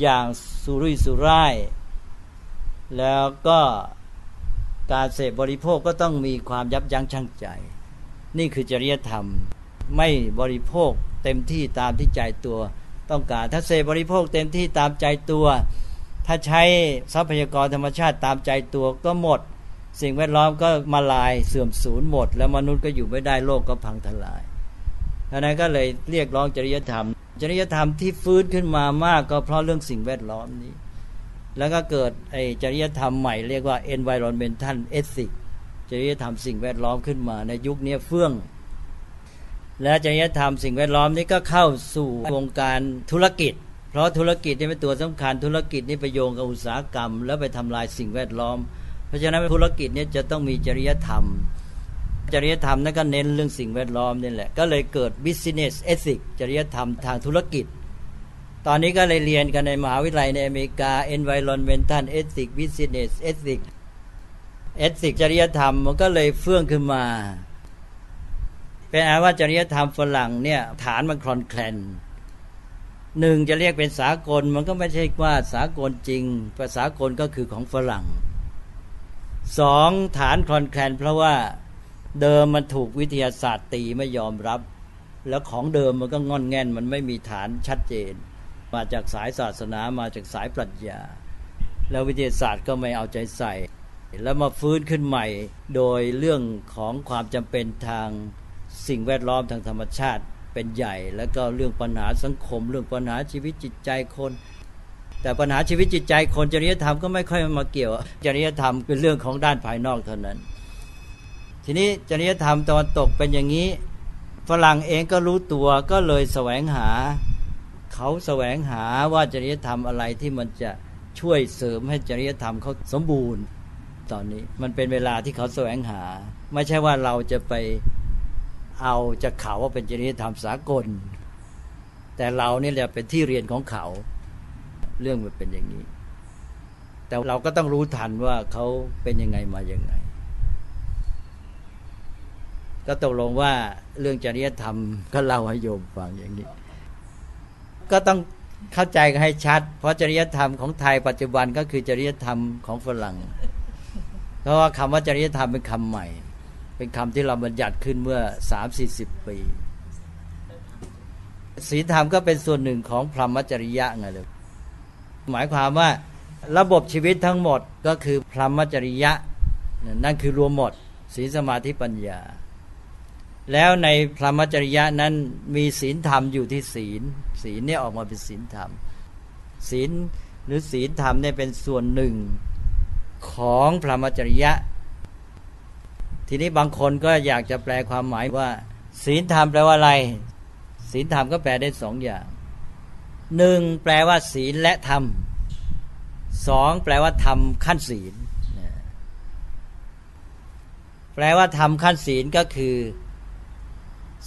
อย่างสุรุ่ยสุร่าย แล้วก็การเสพบริโภคก็ต้องมีความยับยั้งชั่งใจ นี่คือจริยธรรม ไม่บริโภคเต็มที่ตามที่ใจตัวต้องการ ถ้าเสพบริโภคเต็มที่ตามใจตัว ถ้าใช้ทรัพยากรธรรมชาติตามใจตัวก็หมด สิ่งแวดล้อมก็มาลายเสื่อมสูญหมด แล้วมนุษย์ก็อยู่ไม่ได้โลกก็พังทลายดังนั้นก็เลยเรียกร้องจริยธรรม จริยธรรมที่ฟื้นขึ้นมามากก็เพราะเรื่องสิ่งแวดล้อมนี้ แล้วก็เกิดไอ้จริยธรรมใหม่เรียกว่า environmental ethics จริยธรรมสิ่งแวดล้อมขึ้นมาในยุคนี้เฟื่อง และจริยธรรมสิ่งแวดล้อมนี้ก็เข้าสู่วงการธุรกิจ เพราะธุรกิจนี่เป็นตัวสำคัญธุรกิจนี่ไปโยงกับอุตสาหกรรม แล้วไปทำลายสิ่งแวดล้อม ราะฉะนั้นธุรกิจเนี่ยจะต้องมีจริยธรรม จริยธรรมนั่นก็เน้นเรื่องสิ่งแวดล้อมนี่แหละ ก็เลยเกิด business ethics จริยธรรมทางธุรกิจ ตอนนี้ก็เลยเรียนกันในมหาวิทยาลัยในอเมริกา environmental ethics business ethics ethics จริยธรรมมันก็เลยเฟื่องขึ้นมา เป็นอาว่าจริยธรรมฝรั่งเนี่ยฐานมันคลอนแคลนหนึ่งจะเรียกเป็นสากลมันก็ไม่ใช่ว่าสากลจริงภาษากลก็คือของฝรั่ง สองฐานคลอนแคลนเพราะว่าเดิมมันถูกวิทยาศาสตร์ตีไม่ยอมรับ แล้วของเดิมมันก็งอนแง่น มันไม่มีฐานชัดเจน มาจากสายศาสนามาจากสายปรัชญา แล้ววิทยาศาสตร์ก็ไม่เอาใจใส่ แล้วมาฟื้นขึ้นใหม่ โดยเรื่องของความจำเป็นทางสิ่งแวดล้อมทางธรรมชาติเป็นใหญ่ แล้วก็เรื่องปัญหาสังคม เรื่องปัญหาชีวิตจิตใจคน แต่ปัญหาชีวิตจิตใจคนจริยธรรมก็ไม่ค่อยมาเกี่ยว จริยธรรมเป็นเรื่องของด้านภายนอกเท่านั้น ทีนี้จริยธรรมตะวันตกเป็นอย่างนี้ฝรั่งเองก็รู้ตัวก็เลยแสวงหา เขาแสวงหาว่าจริยธรรมอะไรที่มันจะช่วยเสริมให้จริยธรรมเขาสมบูรณ์ ตอนนี้มันเป็นเวลาที่เขาแสวงหา ไม่ใช่ว่าเราจะไปเอาจะเขาว่าเป็นจริยธรรมสากล แต่เรานี่แหละเป็นที่เรียนของเขา เรื่องมันเป็นอย่างนี้ แต่เราก็ต้องรู้ทันว่าเขาเป็นยังไงมาอย่างไง ก็ตกลงว่าเรื่องจริยธรรมก็เล่าให้โยมฟังอย่างนี้ ก็ต้องเข้าใจกันให้ชัด เพราะจริยธรรมของไทยปัจจุบันก็คือจริยธรรมของฝรั่ง เพราะว่าคำว่าจริยธรรมเป็นคำใหม่ เป็นคำที่เราบัญญัติขึ้นเมื่อสามสี่สิบปีศีลธรรมก็เป็นส่วนหนึ่งของพรหมจริยะไงเลย หมายความว่าระบบชีวิตทั้งหมดก็คือพรหมจริยะ นั่นคือรวมหมดศีลสมาธิปัญญา แล้วในพรหมจริยะนั้นมีศีลธรรมอยู่ที่ศีล ศีลเนี่ยออกมาเป็นศีลธรรม ศีลหรือศีลธรรมเนี่ยเป็นส่วนหนึ่งของพรหมจริยะ ทีนี้บางคนก็อยากจะแปลความหมายว่า ศีลธรรมแปลว่าอะไร ศีลธรรมก็แปลได้สองอย่าง หนึ่งแปลว่า ศีลและธรรมสองแปลว่าธรรมขั้นศีลแปลว่าธรรมขั้นศีลก็คือ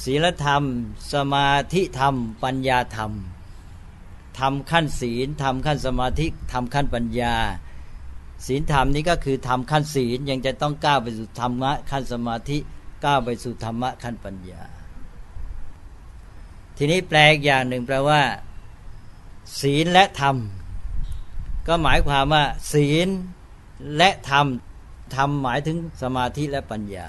ศีลธรรม สมาธิธรรม ปัญญาธรรมธรรมขั้นศีลธรรมขั้นสมาธิธรรมขั้นปัญญา ศีลธรรมนี้ก็คือทำขั้นศีลยังจะต้องก้าวไปสู่ธรรมะขั้นสมาธิก้าวไปสู่ธรรมะขั้นปัญญา ทีนี้แปลอีกอย่างหนึ่งแปลว่า ศีลและธรรม ก็หมายความว่า ศีลและธรรมธรรมหมายถึงสมาธิและปัญญา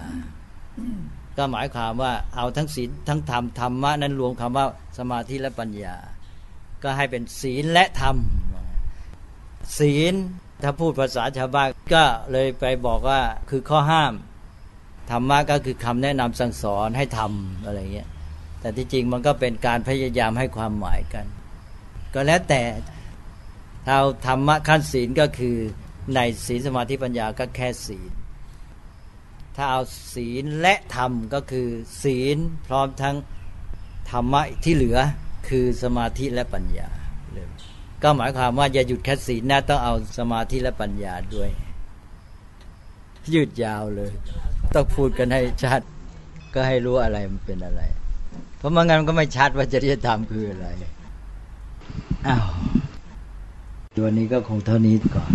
ก็หมายความว่าเอาทั้งศีลทั้งธรรมธรรมะนั้นรวมคำว่าสมาธิและปัญญา ก็ให้เป็นศีลและธรรม ศีลถ้าพูดภาษาชาวบ้านก็เลยไปบอกว่าคือข้อห้ามธรรมะก็คือคำแนะนำสั่งสอนให้ทำอะไรเงี้ยแต่ที่จริงมันก็เป็นการพยายามให้ความหมายกัน ก็แล้วแต่ถ้าเอาธรรมะขั้นศีลก็คือในศีลสมาธิปัญญาก็แค่ศีล ถ้าเอาศีลและธรรมก็คือศีลพร้อมทั้งธรรมะที่เหลือคือสมาธิและปัญญาเลยก็หมายความว่าอย่าหยุดแค่ศีลนะต้องเอาสมาธิและปัญญาด้วย ยืดยาวเลย ต้องพูดกันให้ชัด ก็ให้รู้อะไรมันเป็นอะไร เพราะไมันงั้นก็ไม่ชัดว่าจริยธรรมคืออะไร อ้าววันนี้ก็คงเท่านี้ก่อน